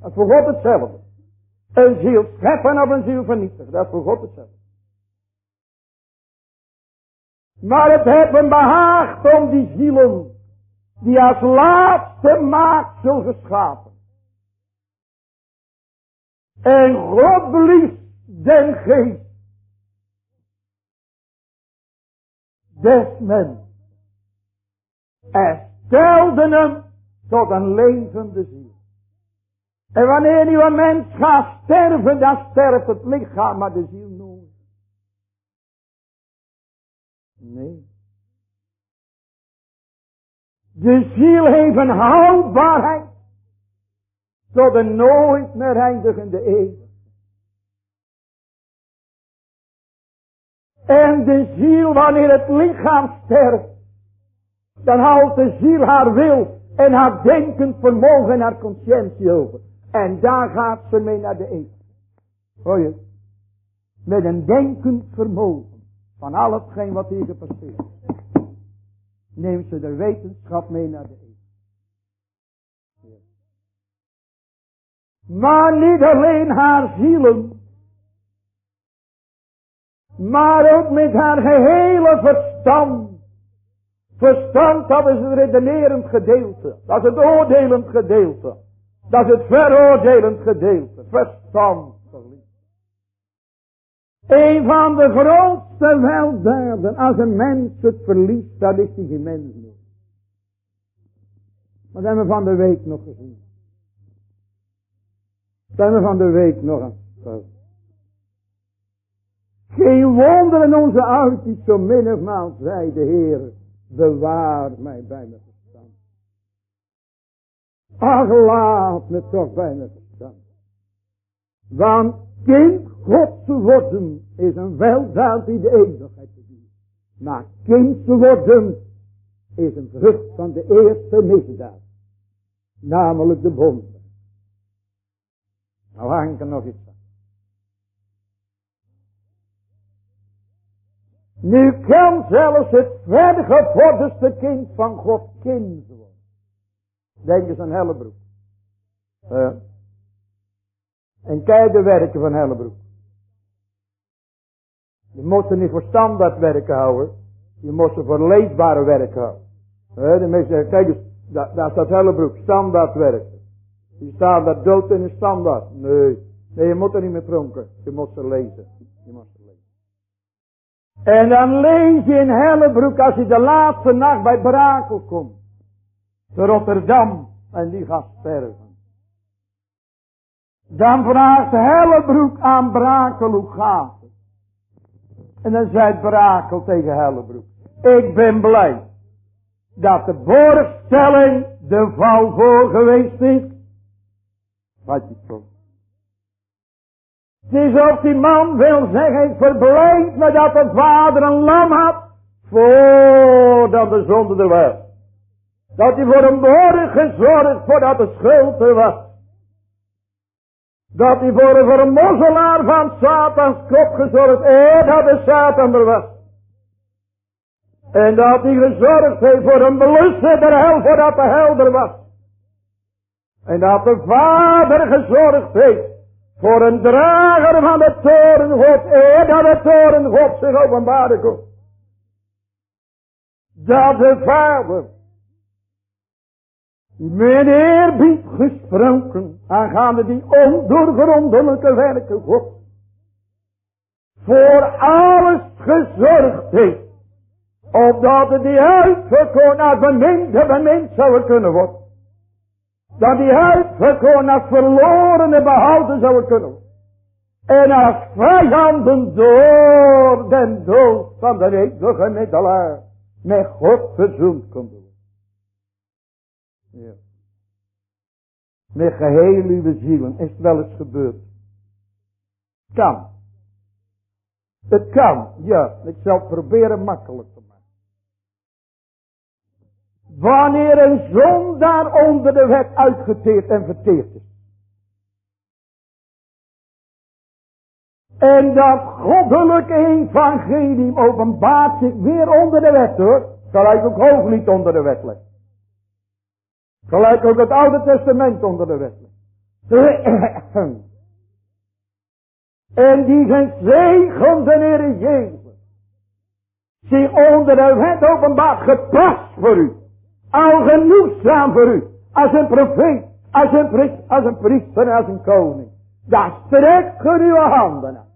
Dat voor God hetzelfde. Een ziel scheppen of een ziel vernietigen, dat voor God hetzelfde. Maar het hebben behaagd om die zielen, die als laatste maaksel geschapen. En God blies den geest des mens. En stelde hem tot een levende ziel. En wanneer nu een mens gaat sterven, dan sterft het lichaam, maar de ziel Nee. De ziel heeft een houdbaarheid tot een nooit meer eindigende eeuw. En de ziel, wanneer het lichaam sterft, Dan houdt de ziel haar wil en haar denkend vermogen en haar conscientie over. En daar gaat ze mee naar de eeuw. Hoor? Met een denkend vermogen van al hetgeen wat hier gepasseerd Neemt ze de wetenschap mee naar de eeuw. Maar niet alleen haar zielen. Maar ook met haar gehele verstand. Verstand, dat is het redenerend gedeelte. Dat is het oordelend gedeelte. Dat is het veroordelend gedeelte. Verstand. Een van de grootste weldaden. Als een mens het verliest, dan is hij geen mens meer. Wat hebben we van de week nog gezien? Wat hebben we van de week nog aan? Geen wonder in onze oudjes zo min of maal zei de Heer. Bewaar mij bij mijn verstand. Ach, laat me toch bij mijn verstand. Want kind God te worden is een weldaad die de eeuwigheid te doen. Maar kind te worden is een vrucht van de eerste misdaad. Namelijk de bond. Nou hangt er nog iets Nu kan zelfs het vergevorderdste kind van God kind worden. Denk eens aan Hellebroek. Uh, en kijk de werken van Hellebroek. Je moet ze niet voor standaard werken houden. Je moet ze voor leesbare werken houden. Uh, de mensen zeggen, kijk eens, daar, staat Hellebroek, standaard werken. Die staat daar dood in een standaard. Nee, nee, je moet er niet meer pronken. Je moet ze lezen. Je moet en dan lees je in Hellebroek als je de laatste nacht bij Brakel komt. Te Rotterdam. En die gaat sterven. Dan vraagt Hellebroek aan Brakel hoe gaat het. En dan zei Brakel tegen Hellebroek. Ik ben blij. Dat de borgstelling de val voor geweest is. Wat je toch. Het is of die man wil zeggen, ik verblijd me dat de vader een lam had, voordat de zonde er was. Dat hij voor een borg gezorgd voordat de schuld er was. Dat hij voor, een mozzelaar van Satans kop gezorgd heeft, dat de Satan er was. En dat hij gezorgd heeft voor een beluster der hel, voordat de hel er was. En dat de vader gezorgd heeft voor een drager van de toren God, eer dat de toren zich openbaren komt. Dat de Vader met eerbied gesproken aangaande die ondoorgrondelijke werken God voor alles gezorgd heeft opdat die uitverkoren als beminde bemind zouden kunnen worden dat die uitverkoren als verlorene behouden zouden kunnen. En als vijanden door den dood van de eeuwige middelaar met God verzoend konden worden. Ja. Met geheel uw zielen is het wel eens gebeurd. Kan. Het kan, ja. Ik zal proberen makkelijk Wanneer een zondaar onder de wet uitgeteerd en verteerd is. En dat goddelijke evangelium openbaart zich weer onder de wet hoor. Gelijk ook hooglied onder de wet legt. Gelijk ook het Oude Testament onder de wet. En die gezegende Heer Jezus. Zich onder de wet openbaart gepast voor u al genoegzaam voor u. Als een profeet, als een priester, als een priester als een koning. Daar strekt ge uw handen aan.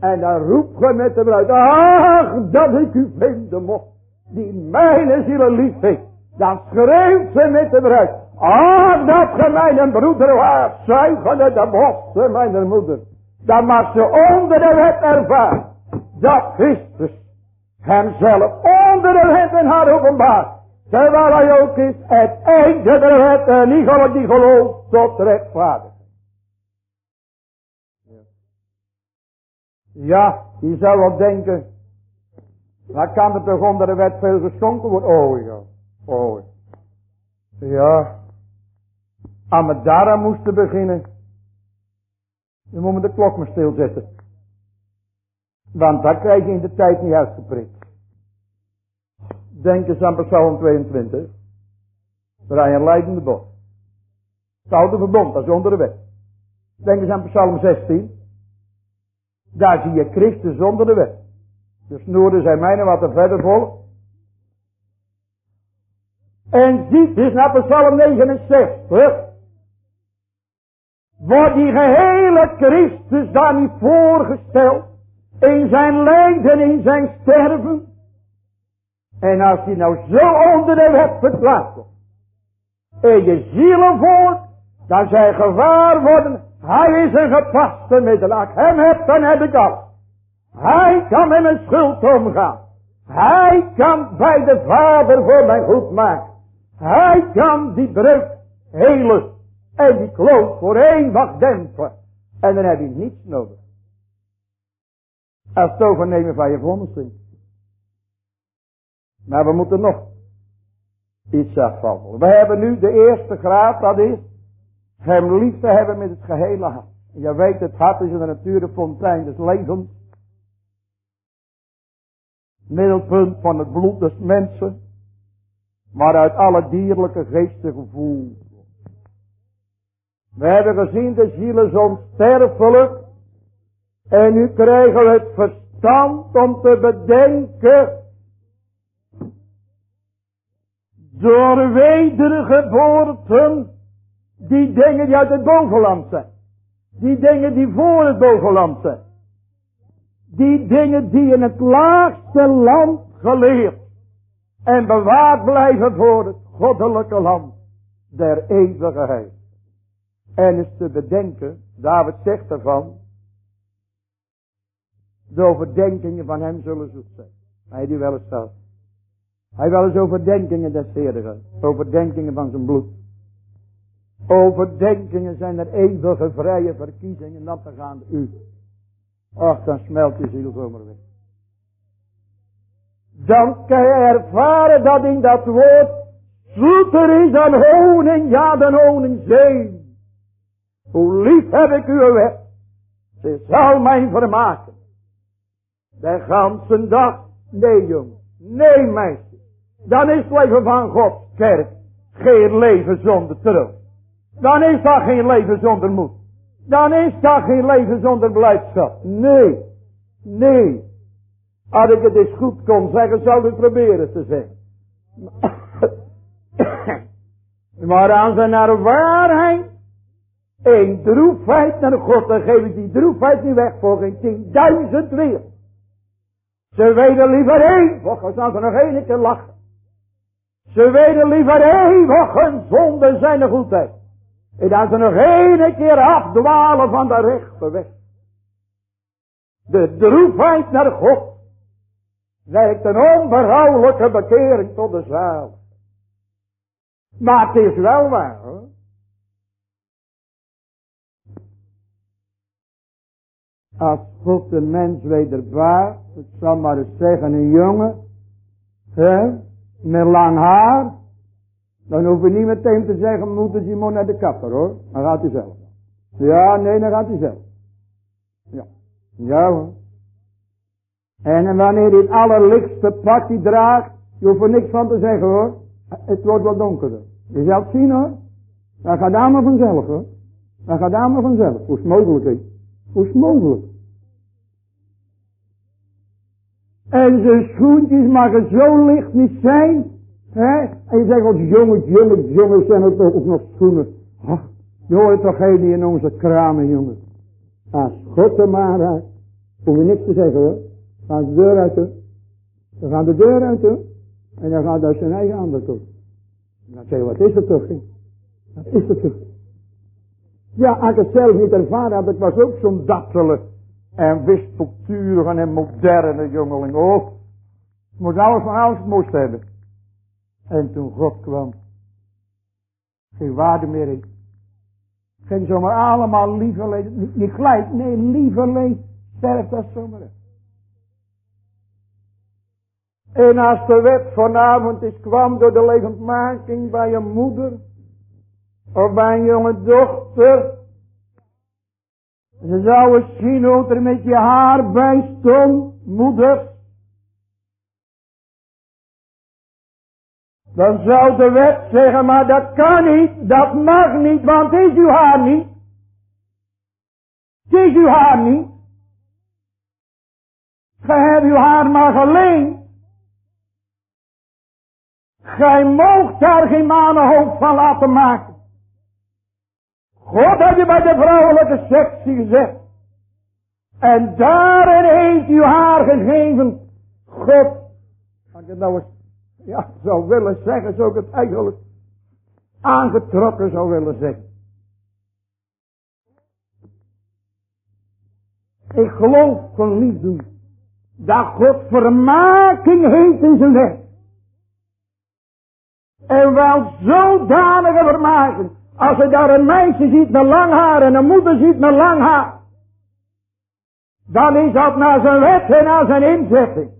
En dan roept ge met de bruid, ach, dat ik u vinden mocht, die mijn ziel lief heeft. Dan schreeuwt ze met de bruid, ach, dat ge mijn broeder was, zuigende de bossen mijn moeder. Dan mag ze onder de wet ervaren, dat Christus hemzelf onder de wet in haar openbaar Terwijl hij ook is het einde der wet en niet geloof die gelooft tot rechtvaardig. Ja, je zou wel denken, Maar kan er toch onder de wet veel geschonken worden? Oh ja, oh ja. Daaraan moesten beginnen, dan moeten we de klok maar stilzetten. Want dat krijg je in de tijd niet uitgeprikt. Denk eens aan Psalm 22. Waar je een leidende bos. Het oude verbond, dat is onder de wet. Denk eens aan Psalm 16. Daar zie je Christus zonder de wet. De snoeren zijn mijne wat er verder vol. En ziet eens naar Psalm 69. Wordt die gehele Christus daar niet voorgesteld. In zijn lijden, in zijn sterven. En als hij nou zo onder de wet verplaatst. En je zielen voort. Dan zij gevaar worden. Hij is een gepaste middelaar. Hem hebt, dan heb ik al. Hij kan met mijn schuld omgaan. Hij kan bij de Vader voor mij goed maken. Hij kan die breuk helen. En die kloof voor één wacht dempen. En dan heb je niets nodig. Als het overnemen van je vonnising. Maar we moeten nog iets afvallen. We hebben nu de eerste graad, dat is hem lief te hebben met het gehele hart. Je weet, het hart is de natuurlijke fontein des levens. Middelpunt van het bloed des mensen. Waaruit alle dierlijke geesten gevoel. We hebben gezien, de ziel is onsterfelijk. En nu krijgen we het verstand om te bedenken. Door wedergeboorten. Die dingen die uit het bovenland zijn. Die dingen die voor het bovenland zijn. Die dingen die in het laagste land geleerd. En bewaard blijven voor het goddelijke land. Der eeuwigheid. En is te bedenken, David zegt ervan. De overdenkingen van hem zullen zoet zijn. Hij die wel eens staat. Hij wel eens overdenkingen des Heeren. Overdenkingen van zijn bloed. Overdenkingen zijn er eeuwige vrije verkiezingen. Dat te gaan u. Ach, dan smelt je ziel zomaar weg. Dan kan je ervaren dat in dat woord zoeter is dan honing, ja dan honing zee. Hoe lief heb ik uw wet. Ze zal mij vermaken. De ganse dag. Nee jongen. Nee meisje. Dan is het leven van Gods kerk geen leven zonder troost. Dan is dat geen leven zonder moed. Dan is dat geen leven zonder blijdschap. Nee. Nee. Als ik het eens goed kon zeggen, zou ik proberen te zeggen. maar aan zijn naar waarheid. Een droefheid naar God, dan geef die droefheid niet weg voor geen tienduizend weer. Ze weten liever één, als ze nog één keer lachen. Ze weten liever eeuwig hun zonde zijn de goedheid. En dat ze nog één keer afdwalen van de rechte weg. De droefheid naar God werkt een onverhoudelijke bekering tot de zaal. Maar het is wel waar hoor. Als God de mens wederbaart, ik zal maar eens zeggen een jongen, hè, met lang haar, dan hoef je niet meteen te zeggen, moet je maar naar de kapper hoor. Dan gaat hij zelf. Ja, nee, dan gaat hij zelf. Ja. Ja hoor. En wanneer hij het allerlichtste pakje draagt, je hoeft er niks van te zeggen hoor. Het wordt wat donkerder. Je zult zien hoor. Dat gaat allemaal vanzelf hoor. Dat gaat allemaal vanzelf. Hoe is mogelijk is. Hoe is mogelijk? En zijn schoentjes mogen zo licht niet zijn. Hè? En je zegt als jongens, jongens, jongens zijn het ook nog schoenen. Ach, je hoort toch geen die in onze kramen, jongen. Als God er maar uit. Hoef je niks te zeggen hoor. Gaan de deur uit. Dan gaan de deur uit. En dan gaat hij zijn eigen handen toe. Dan zeg je, wat is het toch? Wat is het toch? Ja, als ik het zelf niet ervaren had, ik was ook zo'n dattelen en wispelturige en moderne jongeling. Oh, ik moest alles van alles moest hebben. En toen God kwam, geen waarde meer in. Geen zomaar allemaal lieverlee, niet, niet gelijk, nee, lieverlee, sterft dat zomaar. En als de wet vanavond is kwam door de levendmaking bij een moeder. Of bij een jonge dochter. Ze zouden zien hoe er met je haar bij stond, moeder. Dan zou de wet zeggen, maar dat kan niet, dat mag niet, want het is uw haar niet. Het is uw haar niet. Gij hebt uw haar maar geleend. Gij moogt daar geen manenhoofd van laten maken. God had je bij de vrouwelijke sectie gezegd. En daarin heeft u haar gegeven. God, als ik nou eens ja, zou willen zeggen, zou ik het eigenlijk aangetrokken zou willen zeggen. Ik geloof van liefde dat God vermaking heeft in zijn weg. En wel zodanige vermaking. Als je daar een meisje ziet met lang haar en een moeder ziet met lang haar. Dan is dat naar zijn wet en naar zijn inzetting.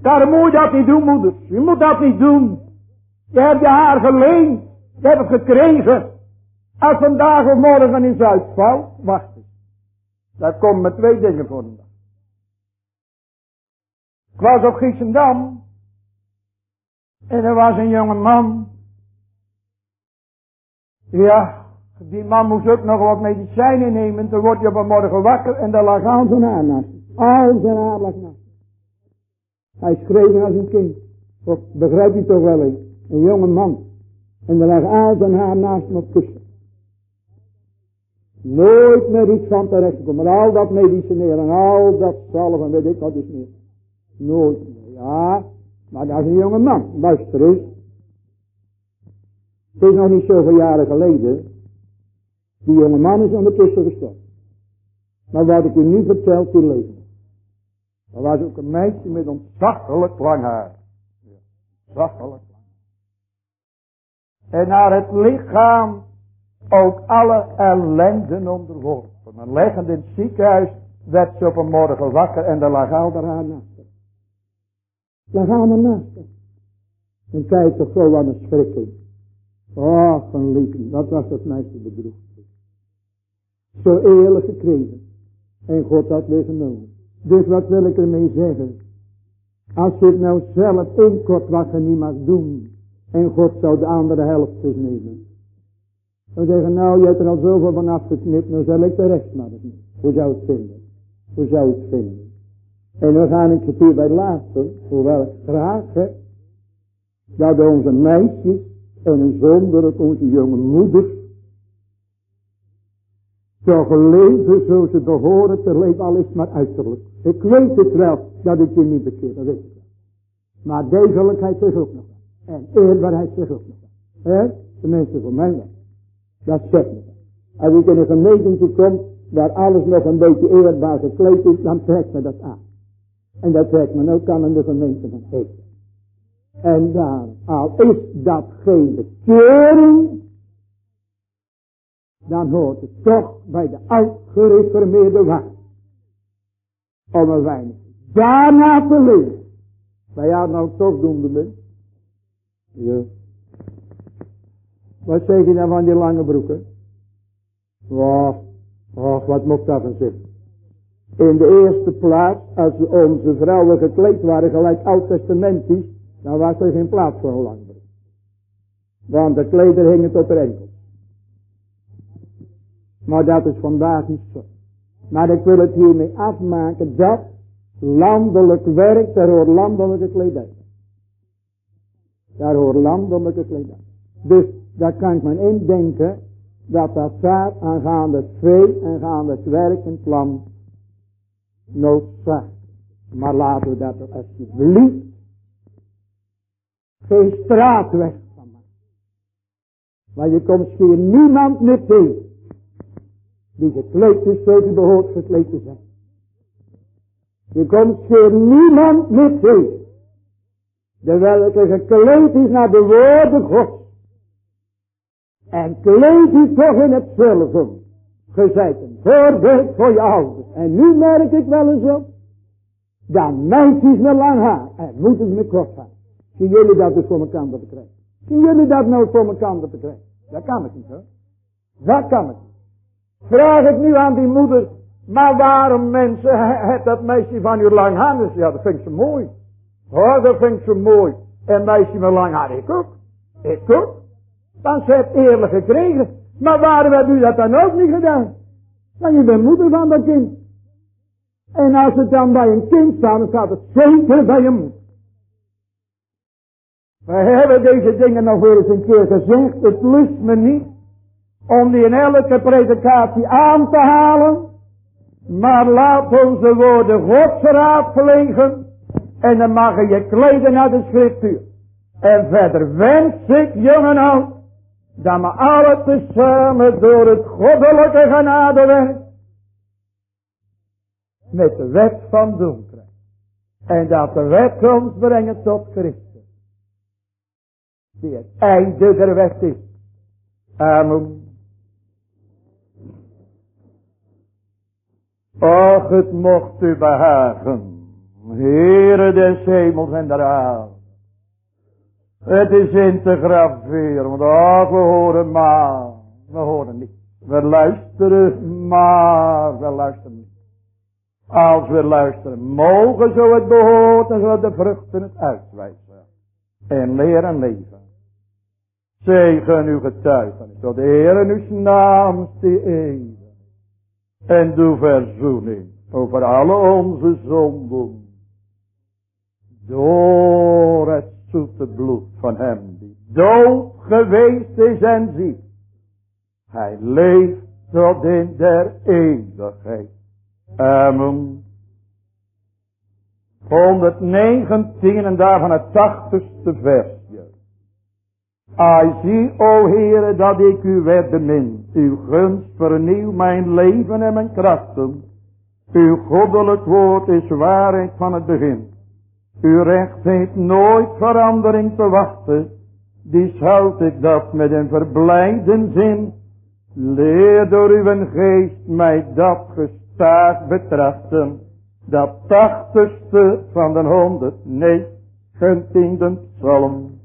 Daar moet je dat niet doen, moeder. Je moet dat niet doen. Je hebt je haar geleend. Je hebt het gekregen. Als vandaag of morgen is uitvalt, wacht eens. Daar komen twee dingen voor dag. Ik was op Giesendam. En er was een jonge man. Ja, die man moest ook nog wat medicijnen nemen. Toen word je op morgen wakker en daar lag al zijn haar naast. Al zijn haar lag naast. Hij schreef als een kind. Of begrijp je toch wel eens. Een jonge man. En er lag al zijn haar naast hem op kussen. Nooit meer iets van terecht komen. Al dat medicineren, al dat zalven, weet ik wat is meer. Nooit meer. Ja, maar dat is een jonge man. Luister eens. Het is nog niet zoveel jaren geleden. Die jonge man is ondertussen gestorven. Maar wat ik u nu vertel, die leeft. Er was ook een meisje met ontzaglijk lang haar. Ontzaglijk lang. En naar het lichaam ook alle ellenden onderworpen. En leggend in het ziekenhuis werd ze op een morgen wakker en de lag al haar naast Lag al naast En kijk toch aan een schrikking. Oh, van liefde, dat was dat meisje bedroefd. Zo eerlijk gekregen. En God had weer genomen. Dus wat wil ik ermee zeggen? Als je het nou zelf inkort wat je niet mag doen. En God zou de andere helft dus nemen. Dan zeggen, nou je hebt er al zoveel van afgeknipt. Nou zal ik de rest maar eens. Hoe zou het vinden? Hoe zou het vinden? En we gaan een keer bij later. Hoewel ik graag heb. Dat onze meisjes en zonderlijk onze jonge moeders toch leven zoals ze behoren te leven, al is maar uiterlijk. Ik weet het wel dat ik je niet bekeer, dat weet ik wel. Maar degelijkheid zegt ook nog En eerbaarheid zegt ook nog wel. Tenminste voor mij wel. Dat zegt me. Als ik in een gemeente kom, waar alles nog een beetje eerbaar gekleed is, dan trekt me dat aan. En dat trekt me ook aan in de gemeente van eten. En daar, al is dat geen bekering, dan hoort het toch bij de uitgereformeerde wacht. Om een weinig daarna te leven. Wij jou nou toch doen de Ja. Wat zeg je dan van die lange broeken? Och, och, wat mocht dat van zeggen? In de eerste plaats, als onze vrouwen gekleed waren gelijk oud-testamentisch, dan was er geen plaats voor een. Want de kleder hingen tot de enkel. Maar dat is vandaag niet zo. Maar ik wil het hiermee afmaken dat landelijk werk, daar hoort landelijke kledij. Daar hoort landelijke kledij. Dus daar kan ik me indenken dat dat gaat aangaande het vee en aangaande het werk in het land noodzakelijk. Maar laten we dat alsjeblieft geen straatweg van maken. Want je komt hier niemand meer tegen die gekleed is zoals hij behoort gekleed te zijn. Je komt hier niemand meer tegen. De welke gekleed is naar de woorden God. En kleed u toch in het zilver. Een voorbeeld voor ouders. En nu merk ik wel eens op. dan meisjes met lang haar en moeten met kort haar. Zien jullie dat dus voor elkaar te krijgen? Zien jullie dat nou voor elkaar te krijgen? Dat kan het niet hoor. Dat kan het niet. Vraag ik nu aan die moeder, maar waarom mensen, het dat meisje van uw lang haar? Dus ja, dat vind ik zo mooi. Oh, dat vind ik zo mooi. En meisje met lang haar, ik ook. Ik ook. Dan ze het eerlijk gekregen. Maar waarom heb u dat dan ook niet gedaan? Dan je bent moeder van dat kind. En als het dan bij een kind staat, dan staat het zeker bij je moeder. We hebben deze dingen nog eens een keer gezegd. Het lust me niet om die in elke predikatie aan te halen. Maar laat onze woorden Gods raad verlegen. En dan mag je je kleden naar de schriftuur. En verder wens ik jong en oud. Dat we alle tezamen door het goddelijke genadewerk. Met de wet van doen. En dat de wet ons brengen tot Christus. Die het einde der wet is. Amen. Och, het mocht u behagen. Heere des hemels en der aarde. Het is in te graveren, want oh, we horen maar. We horen niet. We luisteren maar, we luisteren. Als we luisteren, mogen zo het behoort en zo de vruchten het uitwijzen. En leren leven. Zegen uw getuigen, tot de Heer uw naam te eeuwen. En doe verzoening over alle onze zonden. Door het zoete bloed van hem die dood geweest is en ziet. Hij leeft tot in der eeuwigheid. Amen. 119 en daarvan het tachtigste versje. Ai zie, o Heere, dat ik u werd bemind. Uw gunst vernieuw mijn leven en mijn krachten. Uw goddelijk woord is waarheid van het begin. Uw recht heeft nooit verandering te wachten. Die houd ik dat met een verblijden zin. Leer door uw geest mij dat gestaag betrachten. Dat tachtigste van de honderd negentiende psalm.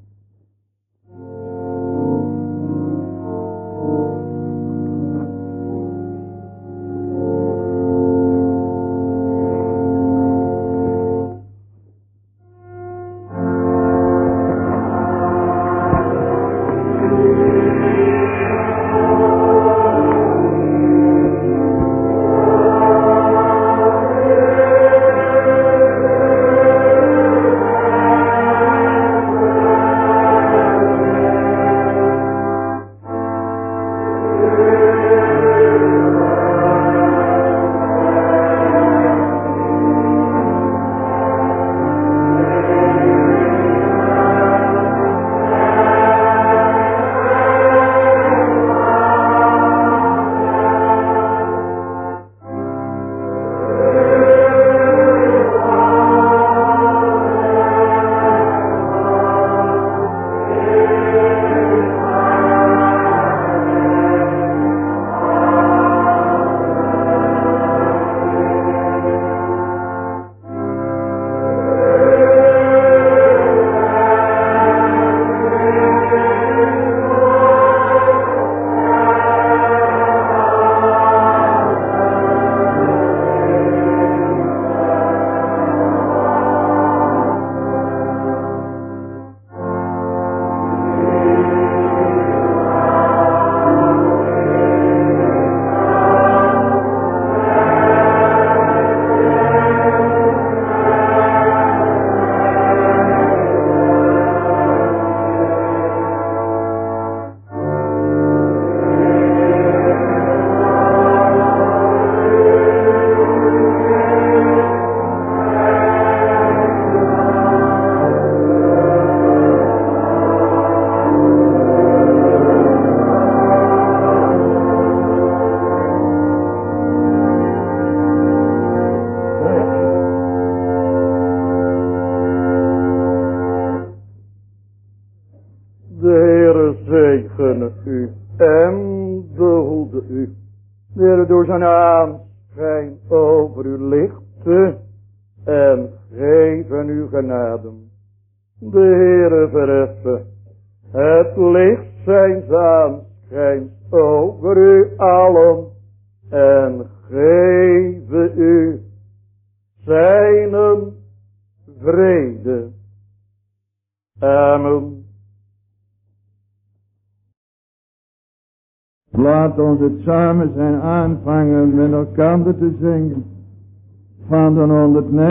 samen zijn aanvangen met elkaar te zingen. Van de 109.